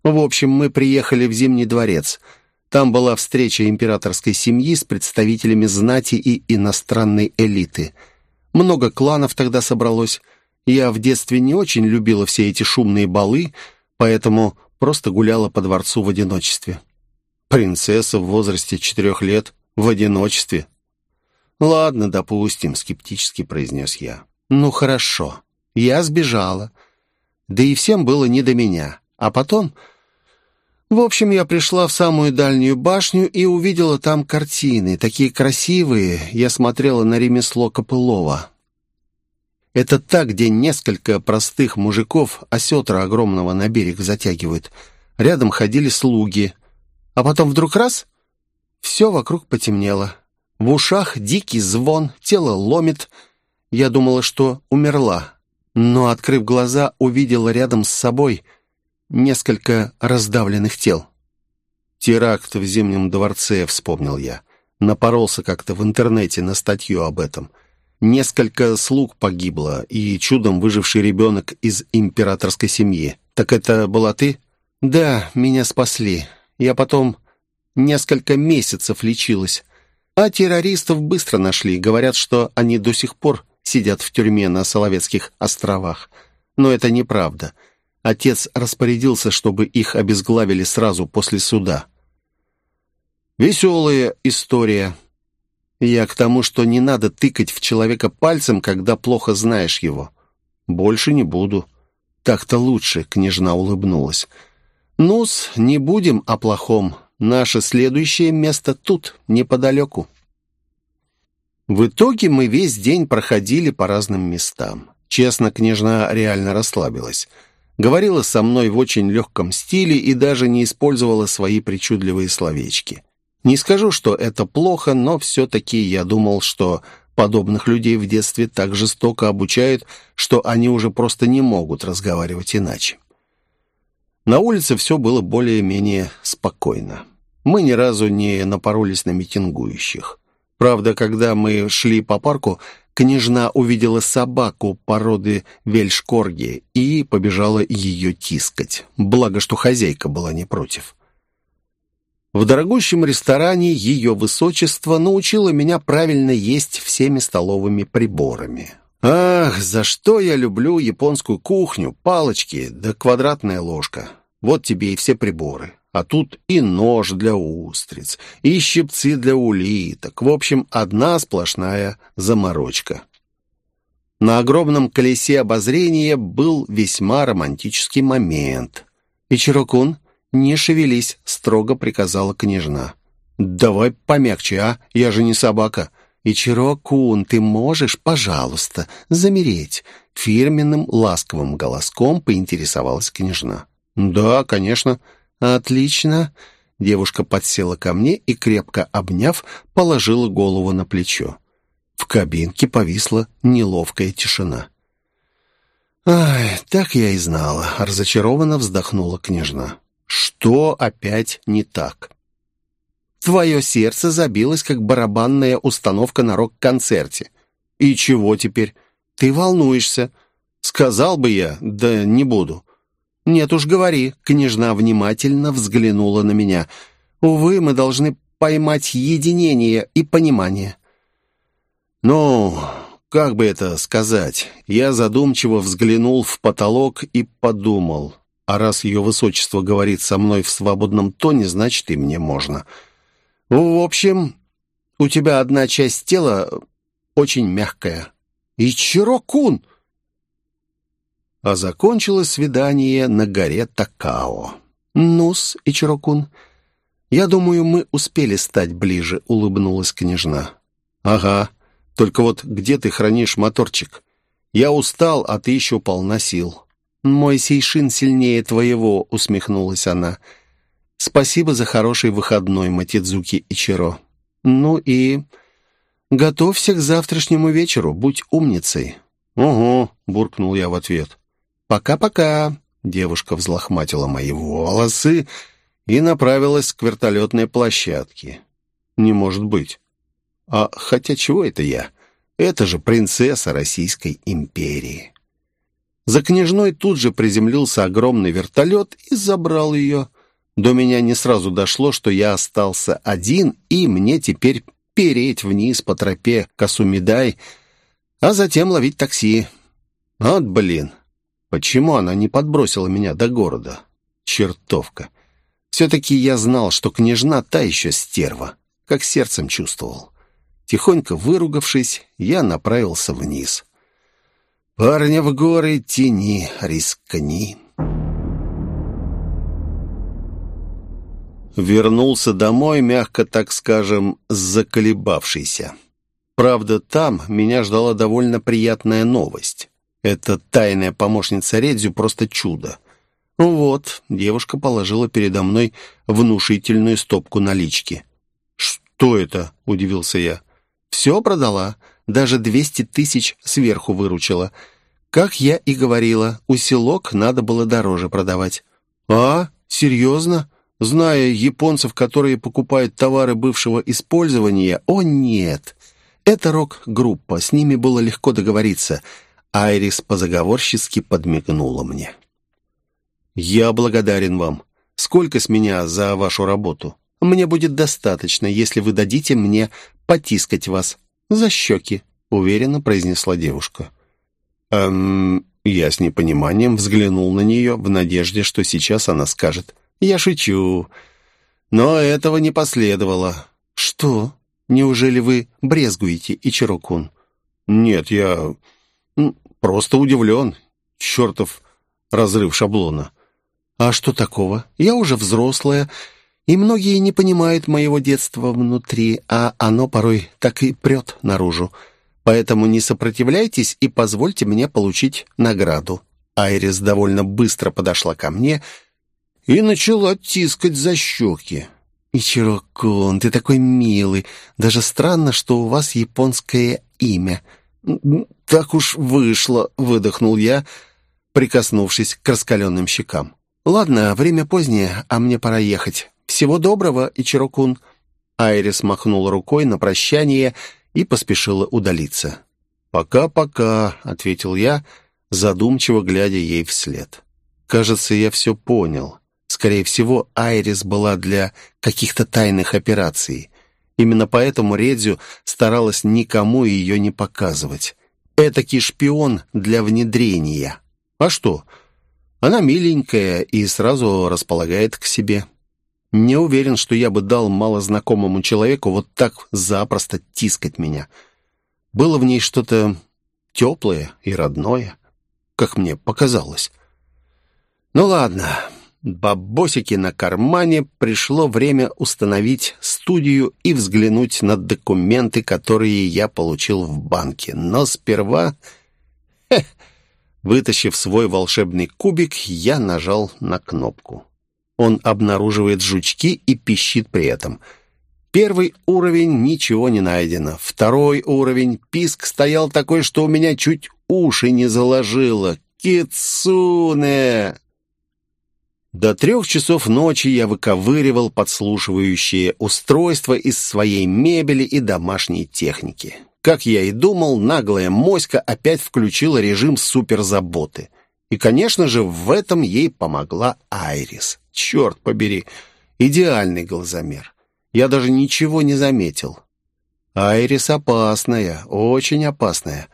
В общем, мы приехали в Зимний дворец. Там была встреча императорской семьи с представителями знати и иностранной элиты. Много кланов тогда собралось. Я в детстве не очень любила все эти шумные балы, поэтому просто гуляла по дворцу в одиночестве. Принцесса в возрасте четырех лет в одиночестве. «Ладно, допустим», — скептически произнес я. «Ну, хорошо. Я сбежала. Да и всем было не до меня. А потом... В общем, я пришла в самую дальнюю башню и увидела там картины, такие красивые. Я смотрела на ремесло Копылова. Это так, где несколько простых мужиков осетра огромного на берег затягивают. Рядом ходили слуги. А потом вдруг раз — все вокруг потемнело. В ушах дикий звон, тело ломит. Я думала, что умерла, но, открыв глаза, увидел рядом с собой несколько раздавленных тел. «Теракт в Зимнем дворце», — вспомнил я. Напоролся как-то в интернете на статью об этом. Несколько слуг погибло, и чудом выживший ребенок из императорской семьи. «Так это была ты?» «Да, меня спасли. Я потом несколько месяцев лечилась. А террористов быстро нашли. Говорят, что они до сих пор сидят в тюрьме на Соловецких островах. Но это неправда. Отец распорядился, чтобы их обезглавили сразу после суда. Веселая история. Я к тому, что не надо тыкать в человека пальцем, когда плохо знаешь его. Больше не буду. Так-то лучше, княжна улыбнулась. Ну-с, не будем о плохом. Наше следующее место тут, неподалеку. В итоге мы весь день проходили по разным местам. Честно, княжна реально расслабилась. Говорила со мной в очень легком стиле и даже не использовала свои причудливые словечки. Не скажу, что это плохо, но все-таки я думал, что Подобных людей в детстве так жестоко обучают, что они уже просто не могут разговаривать иначе. На улице все было более-менее спокойно. Мы ни разу не напоролись на митингующих. Правда, когда мы шли по парку, княжна увидела собаку породы вельшкорги и побежала ее тискать. Благо, что хозяйка была не против. В дорогущем ресторане ее высочество научило меня правильно есть всеми столовыми приборами. Ах, за что я люблю японскую кухню, палочки да квадратная ложка. Вот тебе и все приборы. А тут и нож для устриц, и щипцы для улиток. В общем, одна сплошная заморочка. На огромном колесе обозрения был весьма романтический момент. «Ичирокун, «Не шевелись», — строго приказала княжна. «Давай помягче, а? Я же не собака». «Ичиро-кун, ты можешь, пожалуйста, замереть?» Фирменным ласковым голоском поинтересовалась княжна. «Да, конечно». «Отлично». Девушка подсела ко мне и, крепко обняв, положила голову на плечо. В кабинке повисла неловкая тишина. «Ай, так я и знала», — разочарованно вздохнула княжна. Что опять не так? Твое сердце забилось, как барабанная установка на рок-концерте. И чего теперь? Ты волнуешься. Сказал бы я, да не буду. Нет уж, говори. Княжна внимательно взглянула на меня. Увы, мы должны поймать единение и понимание. Ну, как бы это сказать? Я задумчиво взглянул в потолок и подумал. А раз ее высочество говорит со мной в свободном тоне, значит, и мне можно. В общем, у тебя одна часть тела очень мягкая. Ичиро-кун! А закончилось свидание на горе Такао. Ну-с, Ичиро-кун, я думаю, мы успели стать ближе, улыбнулась княжна. Ага, только вот где ты хранишь моторчик? Я устал, а ты еще полна сил. «Мой сейшин сильнее твоего», — усмехнулась она. «Спасибо за хороший выходной, Матидзуки Ичиро. Ну и... готовься к завтрашнему вечеру, будь умницей». «Угу», — буркнул я в ответ. «Пока-пока», — девушка взлохматила мои волосы и направилась к вертолетной площадке. «Не может быть. А хотя чего это я? Это же принцесса Российской империи». За княжной тут же приземлился огромный вертолет и забрал ее. До меня не сразу дошло, что я остался один, и мне теперь переть вниз по тропе Касумидай, а затем ловить такси. Вот блин, почему она не подбросила меня до города? Чертовка. Все-таки я знал, что княжна та еще стерва, как сердцем чувствовал. Тихонько выругавшись, я направился вниз. Парня в горы тени, рискни. Вернулся домой, мягко так скажем, заколебавшийся. Правда, там меня ждала довольно приятная новость. Эта тайная помощница Редзю просто чудо. Вот, девушка положила передо мной внушительную стопку налички. «Что это?» — удивился я. «Все продала даже 200 тысяч сверху выручила. Как я и говорила, усилок надо было дороже продавать. А? Серьезно? Зная японцев, которые покупают товары бывшего использования, о нет. Это рок-группа, с ними было легко договориться. Айрис позаговорщицки подмигнула мне. «Я благодарен вам. Сколько с меня за вашу работу? Мне будет достаточно, если вы дадите мне потискать вас за щеки», — уверенно произнесла девушка. «Эм...» Я с непониманием взглянул на нее в надежде, что сейчас она скажет «Я шучу». Но этого не последовало. «Что? Неужели вы брезгуете, Ичирокун?» «Нет, я просто удивлен. Чертов разрыв шаблона». «А что такого? Я уже взрослая, и многие не понимают моего детства внутри, а оно порой так и прет наружу. Поэтому не сопротивляйтесь и позвольте мне получить награду». Айрис довольно быстро подошла ко мне и начала тискать за щеки. «Ичирокон, ты такой милый. Даже странно, что у вас японское имя». «Так уж вышло», — выдохнул я, прикоснувшись к раскаленным щекам. «Ладно, время позднее, а мне пора ехать. Всего доброго, Ичирокун». Айрис махнула рукой на прощание и поспешила удалиться. «Пока-пока», — ответил я, задумчиво глядя ей вслед. «Кажется, я все понял. Скорее всего, Айрис была для каких-то тайных операций. Именно поэтому Редзю старалась никому ее не показывать. Этакий шпион для внедрения. А что? Она миленькая и сразу располагает к себе. Не уверен, что я бы дал малознакомому человеку вот так запросто тискать меня. Было в ней что-то теплое и родное, как мне показалось. Ну ладно, бабосики на кармане, пришло время установить студию и взглянуть на документы, которые я получил в банке. Но сперва... Вытащив свой волшебный кубик, я нажал на кнопку. Он обнаруживает жучки и пищит при этом. Первый уровень — ничего не найдено. Второй уровень — писк стоял такой, что у меня чуть уши не заложило. «Кицуне!» До трех часов ночи я выковыривал подслушивающее устройство из своей мебели и домашней техники. Как я и думал, наглая моська опять включила режим суперзаботы. И, конечно же, в этом ей помогла Айрис. Черт побери, идеальный глазомер. Я даже ничего не заметил. Айрис опасная, очень опасная.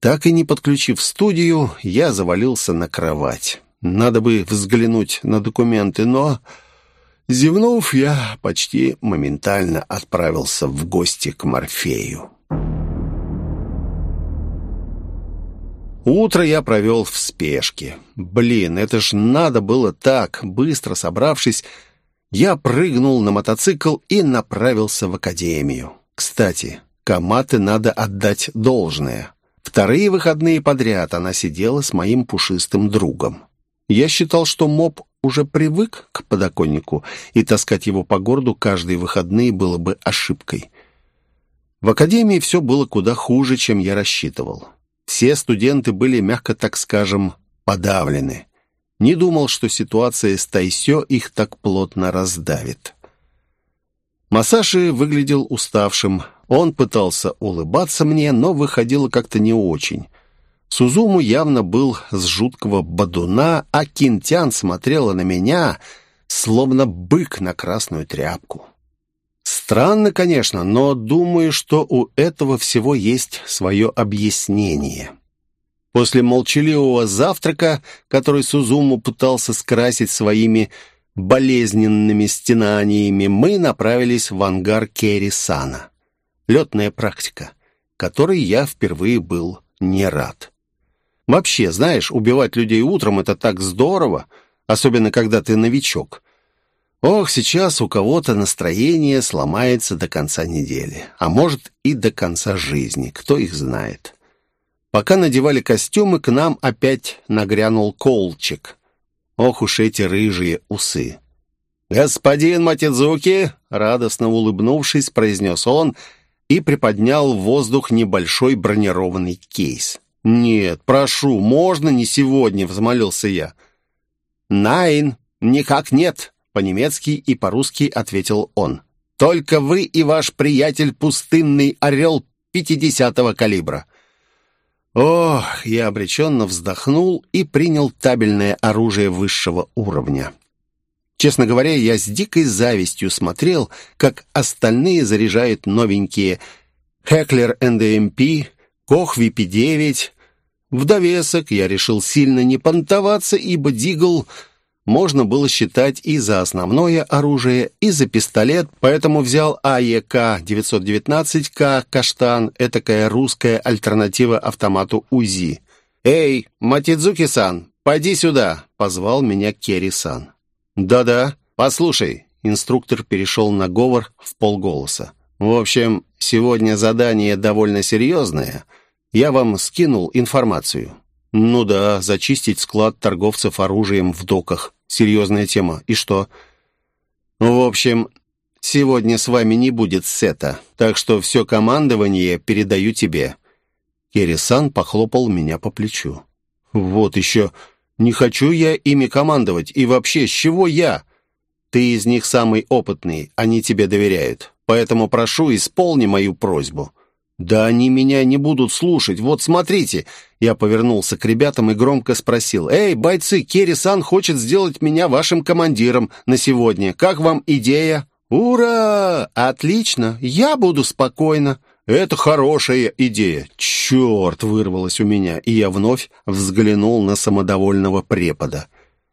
Так и не подключив студию, я завалился на кровать. Надо бы взглянуть на документы, но... Зевнув, я почти моментально отправился в гости к Морфею. Утро я провел в спешке. Блин, это ж надо было так, быстро собравшись, я прыгнул на мотоцикл и направился в академию. Кстати, Каматы надо отдать должное. Вторые выходные подряд она сидела с моим пушистым другом. Я считал, что моб уже привык к подоконнику, и таскать его по городу каждые выходные было бы ошибкой. В академии все было куда хуже, чем я рассчитывал. Все студенты были, мягко так скажем, подавлены. Не думал, что ситуация с Тайсё их так плотно раздавит. Масаши выглядел уставшим. Он пытался улыбаться мне, но выходило как-то не очень. Сузуму явно был с жуткого бадуна, а Кинтян смотрела на меня, словно бык на красную тряпку. Странно, конечно, но думаю, что у этого всего есть свое объяснение. После молчаливого завтрака, который Сузуму пытался скрасить своими болезненными стенаниями, мы направились в ангар Керри-сана. Летная практика, которой я впервые был не рад. Вообще, знаешь, убивать людей утром — это так здорово, особенно когда ты новичок. Ох, сейчас у кого-то настроение сломается до конца недели, а может и до конца жизни, кто их знает. Пока надевали костюмы, к нам опять нагрянул Колчик. Ох уж эти рыжие усы. «Господин Матидзуки!» — радостно улыбнувшись, произнес он и приподнял в воздух небольшой бронированный кейс. «Нет, прошу, можно не сегодня?» — взмолился я. «Найн, никак нет», — по-немецки и по-русски ответил он. «Только вы и ваш приятель пустынный орел пятидесятого калибра». Ох, я обреченно вздохнул и принял табельное оружие высшего уровня. Честно говоря, я с дикой завистью смотрел, как остальные заряжают новенькие «Хеклер НДМП», Кохви-P9. В довесок я решил сильно не понтоваться, ибо Дигл можно было считать и за основное оружие, и за пистолет, поэтому взял АЕК-919К «Каштан», этакая русская альтернатива автомату УЗИ. «Эй, Матидзуки-сан, пойди сюда!» — позвал меня Керри-сан. «Да-да, послушай!» — инструктор перешел на говор в полголоса. «В общем, сегодня задание довольно серьезное». Я вам скинул информацию». «Ну да, зачистить склад торговцев оружием в доках. Серьезная тема. И что?» «В общем, сегодня с вами не будет сета, так что все командование передаю тебе». Керри-сан похлопал меня по плечу. «Вот еще, не хочу я ими командовать, и вообще, с чего я? Ты из них самый опытный, они тебе доверяют, поэтому прошу, исполни мою просьбу». «Да они меня не будут слушать, вот смотрите!» Я повернулся к ребятам и громко спросил. «Эй, бойцы, Керри-сан хочет сделать меня вашим командиром на сегодня. Как вам идея?» «Ура! Отлично! Я буду спокойно!» «Это хорошая идея!» «Черт!» — вырвалось у меня, и я вновь взглянул на самодовольного препода.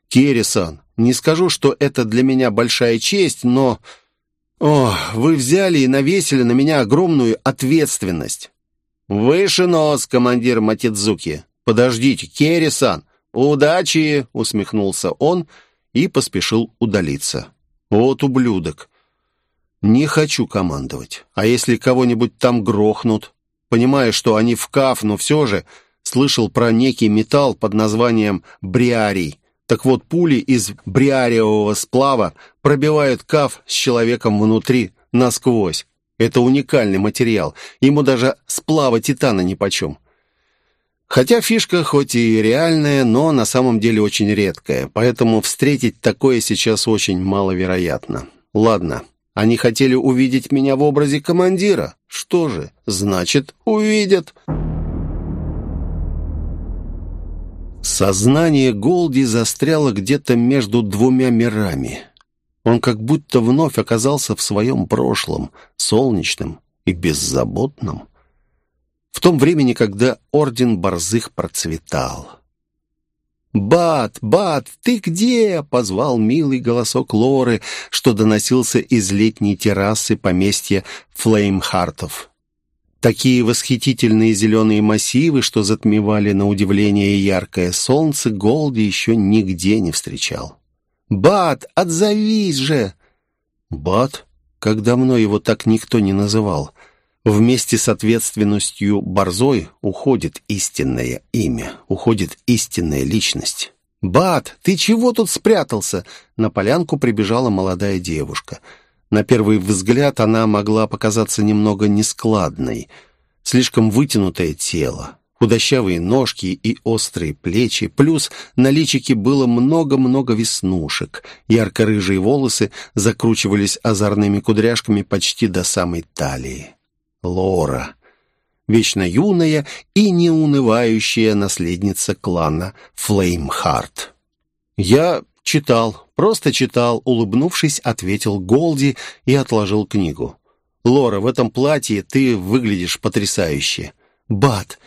«Керри-сан, не скажу, что это для меня большая честь, но...» «О, вы взяли и навесили на меня огромную ответственность!» «Выше нос, командир Матидзуки!» «Подождите, Керри-сан!» «Удачи!» — усмехнулся он и поспешил удалиться. «Вот ублюдок!» «Не хочу командовать. А если кого-нибудь там грохнут?» Понимая, что они в каф, но все же слышал про некий металл под названием бриарий. Так вот, пули из бриариевого сплава пробивают каф с человеком внутри насквозь. Это уникальный материал. Ему даже сплава титана нипочем. Хотя фишка хоть и реальная, но на самом деле очень редкая, поэтому встретить такое сейчас очень маловероятно. Ладно, они хотели увидеть меня в образе командира. Что же, значит, увидят. Сознание Голди застряло где-то между двумя мирами. Он как будто вновь оказался в своем прошлом, солнечном и беззаботном. В том времени, когда Орден Борзых процветал. «Бат, Бат, ты где?» — позвал милый голосок Лоры, что доносился из летней террасы поместья Флеймхартов. Такие восхитительные зеленые массивы, что затмевали на удивление яркое солнце, Голди еще нигде не встречал. «Бат, отзовись же!» «Бат? Как давно его так никто не называл?» Вместе с ответственностью борзой уходит истинное имя, уходит истинная личность. «Бат, ты чего тут спрятался?» На полянку прибежала молодая девушка — на первый взгляд она могла показаться немного нескладной. Слишком вытянутое тело, худощавые ножки и острые плечи, плюс на личике было много-много веснушек. Ярко-рыжие волосы закручивались озорными кудряшками почти до самой талии. Лора. Вечно юная и неунывающая наследница клана Флеймхарт. «Я читал», «Просто читал», — улыбнувшись, ответил Голди и отложил книгу. «Лора, в этом платье ты выглядишь потрясающе». «Бат,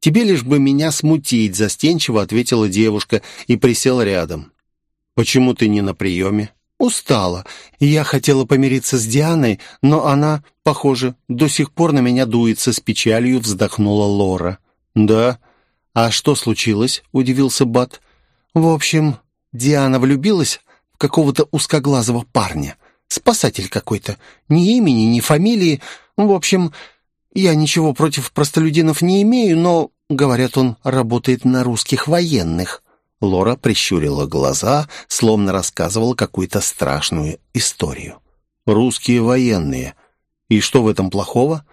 тебе лишь бы меня смутить», — застенчиво ответила девушка и присела рядом. «Почему ты не на приеме?» «Устала. Я хотела помириться с Дианой, но она, похоже, до сих пор на меня дуется с печалью», — вздохнула Лора. «Да? А что случилось?» — удивился Бат. «В общем, Диана влюбилась какого-то узкоглазого парня. Спасатель какой-то. Ни имени, ни фамилии. В общем, я ничего против простолюдинов не имею, но, говорят, он работает на русских военных». Лора прищурила глаза, словно рассказывала какую-то страшную историю. «Русские военные. И что в этом плохого?»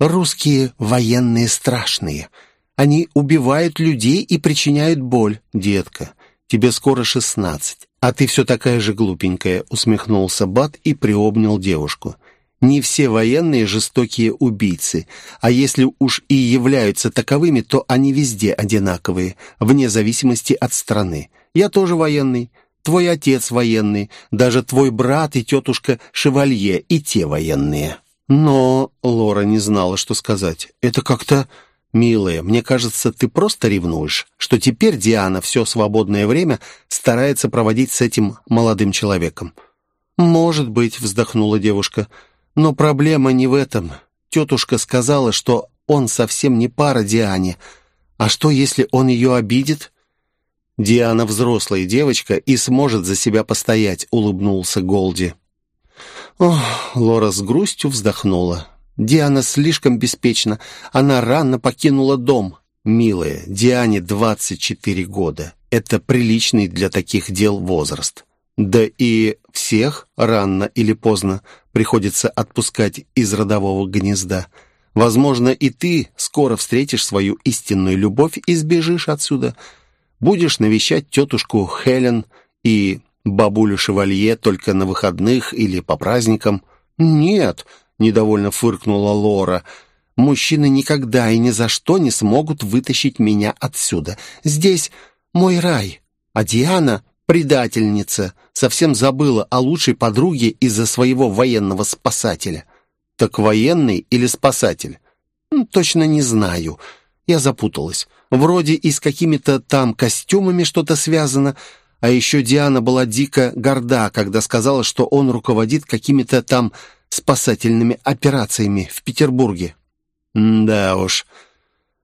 «Русские военные страшные. Они убивают людей и причиняют боль, детка. Тебе скоро шестнадцать. «А ты все такая же глупенькая», — усмехнулся Бат и приобнял девушку. «Не все военные жестокие убийцы, а если уж и являются таковыми, то они везде одинаковые, вне зависимости от страны. Я тоже военный, твой отец военный, даже твой брат и тетушка Шевалье, и те военные». Но Лора не знала, что сказать. «Это как-то «Милая, мне кажется, ты просто ревнуешь, что теперь Диана все свободное время старается проводить с этим молодым человеком». «Может быть», — вздохнула девушка, — «но проблема не в этом. Тетушка сказала, что он совсем не пара Диане. А что, если он ее обидит?» «Диана взрослая девочка и сможет за себя постоять», — улыбнулся Голди. Ох, Лора с грустью вздохнула. Диана слишком беспечна. Она рано покинула дом. Милая, Диане 24 года. Это приличный для таких дел возраст. Да и всех рано или поздно приходится отпускать из родового гнезда. Возможно, и ты скоро встретишь свою истинную любовь и сбежишь отсюда. Будешь навещать тетушку Хелен и бабулю Шевалье только на выходных или по праздникам. «Нет», — недовольно фыркнула Лора, — «мужчины никогда и ни за что не смогут вытащить меня отсюда. Здесь мой рай, а Диана — предательница, совсем забыла о лучшей подруге из-за своего военного спасателя». «Так военный или спасатель?» «Точно не знаю. Я запуталась. Вроде и с какими-то там костюмами что-то связано». А еще Диана была дико горда, когда сказала, что он руководит какими-то там спасательными операциями в Петербурге. да уж.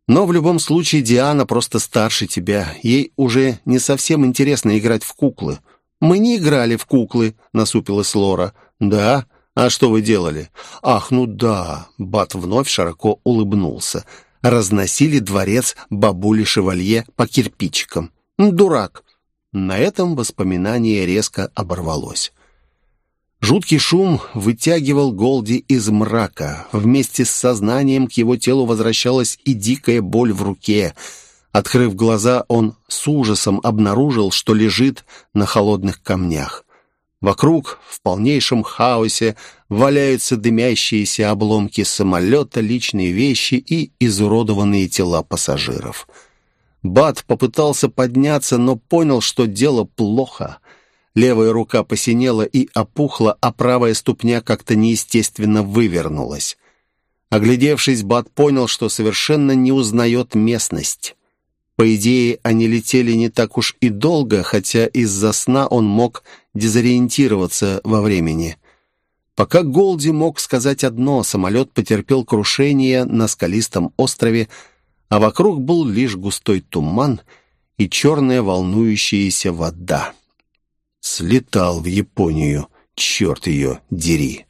Но в любом случае Диана просто старше тебя. Ей уже не совсем интересно играть в куклы. «Мы не играли в куклы», — насупилась Лора. «Да? А что вы делали?» «Ах, ну да». Бат вновь широко улыбнулся. Разносили дворец бабули Шевалье по кирпичикам. «Дурак. На этом воспоминание резко оборвалось. Жуткий шум вытягивал Голди из мрака. Вместе с сознанием к его телу возвращалась и дикая боль в руке. Открыв глаза, он с ужасом обнаружил, что лежит на холодных камнях. Вокруг, в полнейшем хаосе, валяются дымящиеся обломки самолета, личные вещи и изуродованные тела пассажиров. Бат попытался подняться, но понял, что дело плохо. Левая рука посинела и опухла, а правая ступня как-то неестественно вывернулась. Оглядевшись, Бат понял, что совершенно не узнает местность. По идее, они летели не так уж и долго, хотя из-за сна он мог дезориентироваться во времени. Пока Голди мог сказать одно, самолет потерпел крушение на скалистом острове, а вокруг был лишь густой туман и черная волнующаяся вода. Слетал в Японию, черт ее дери.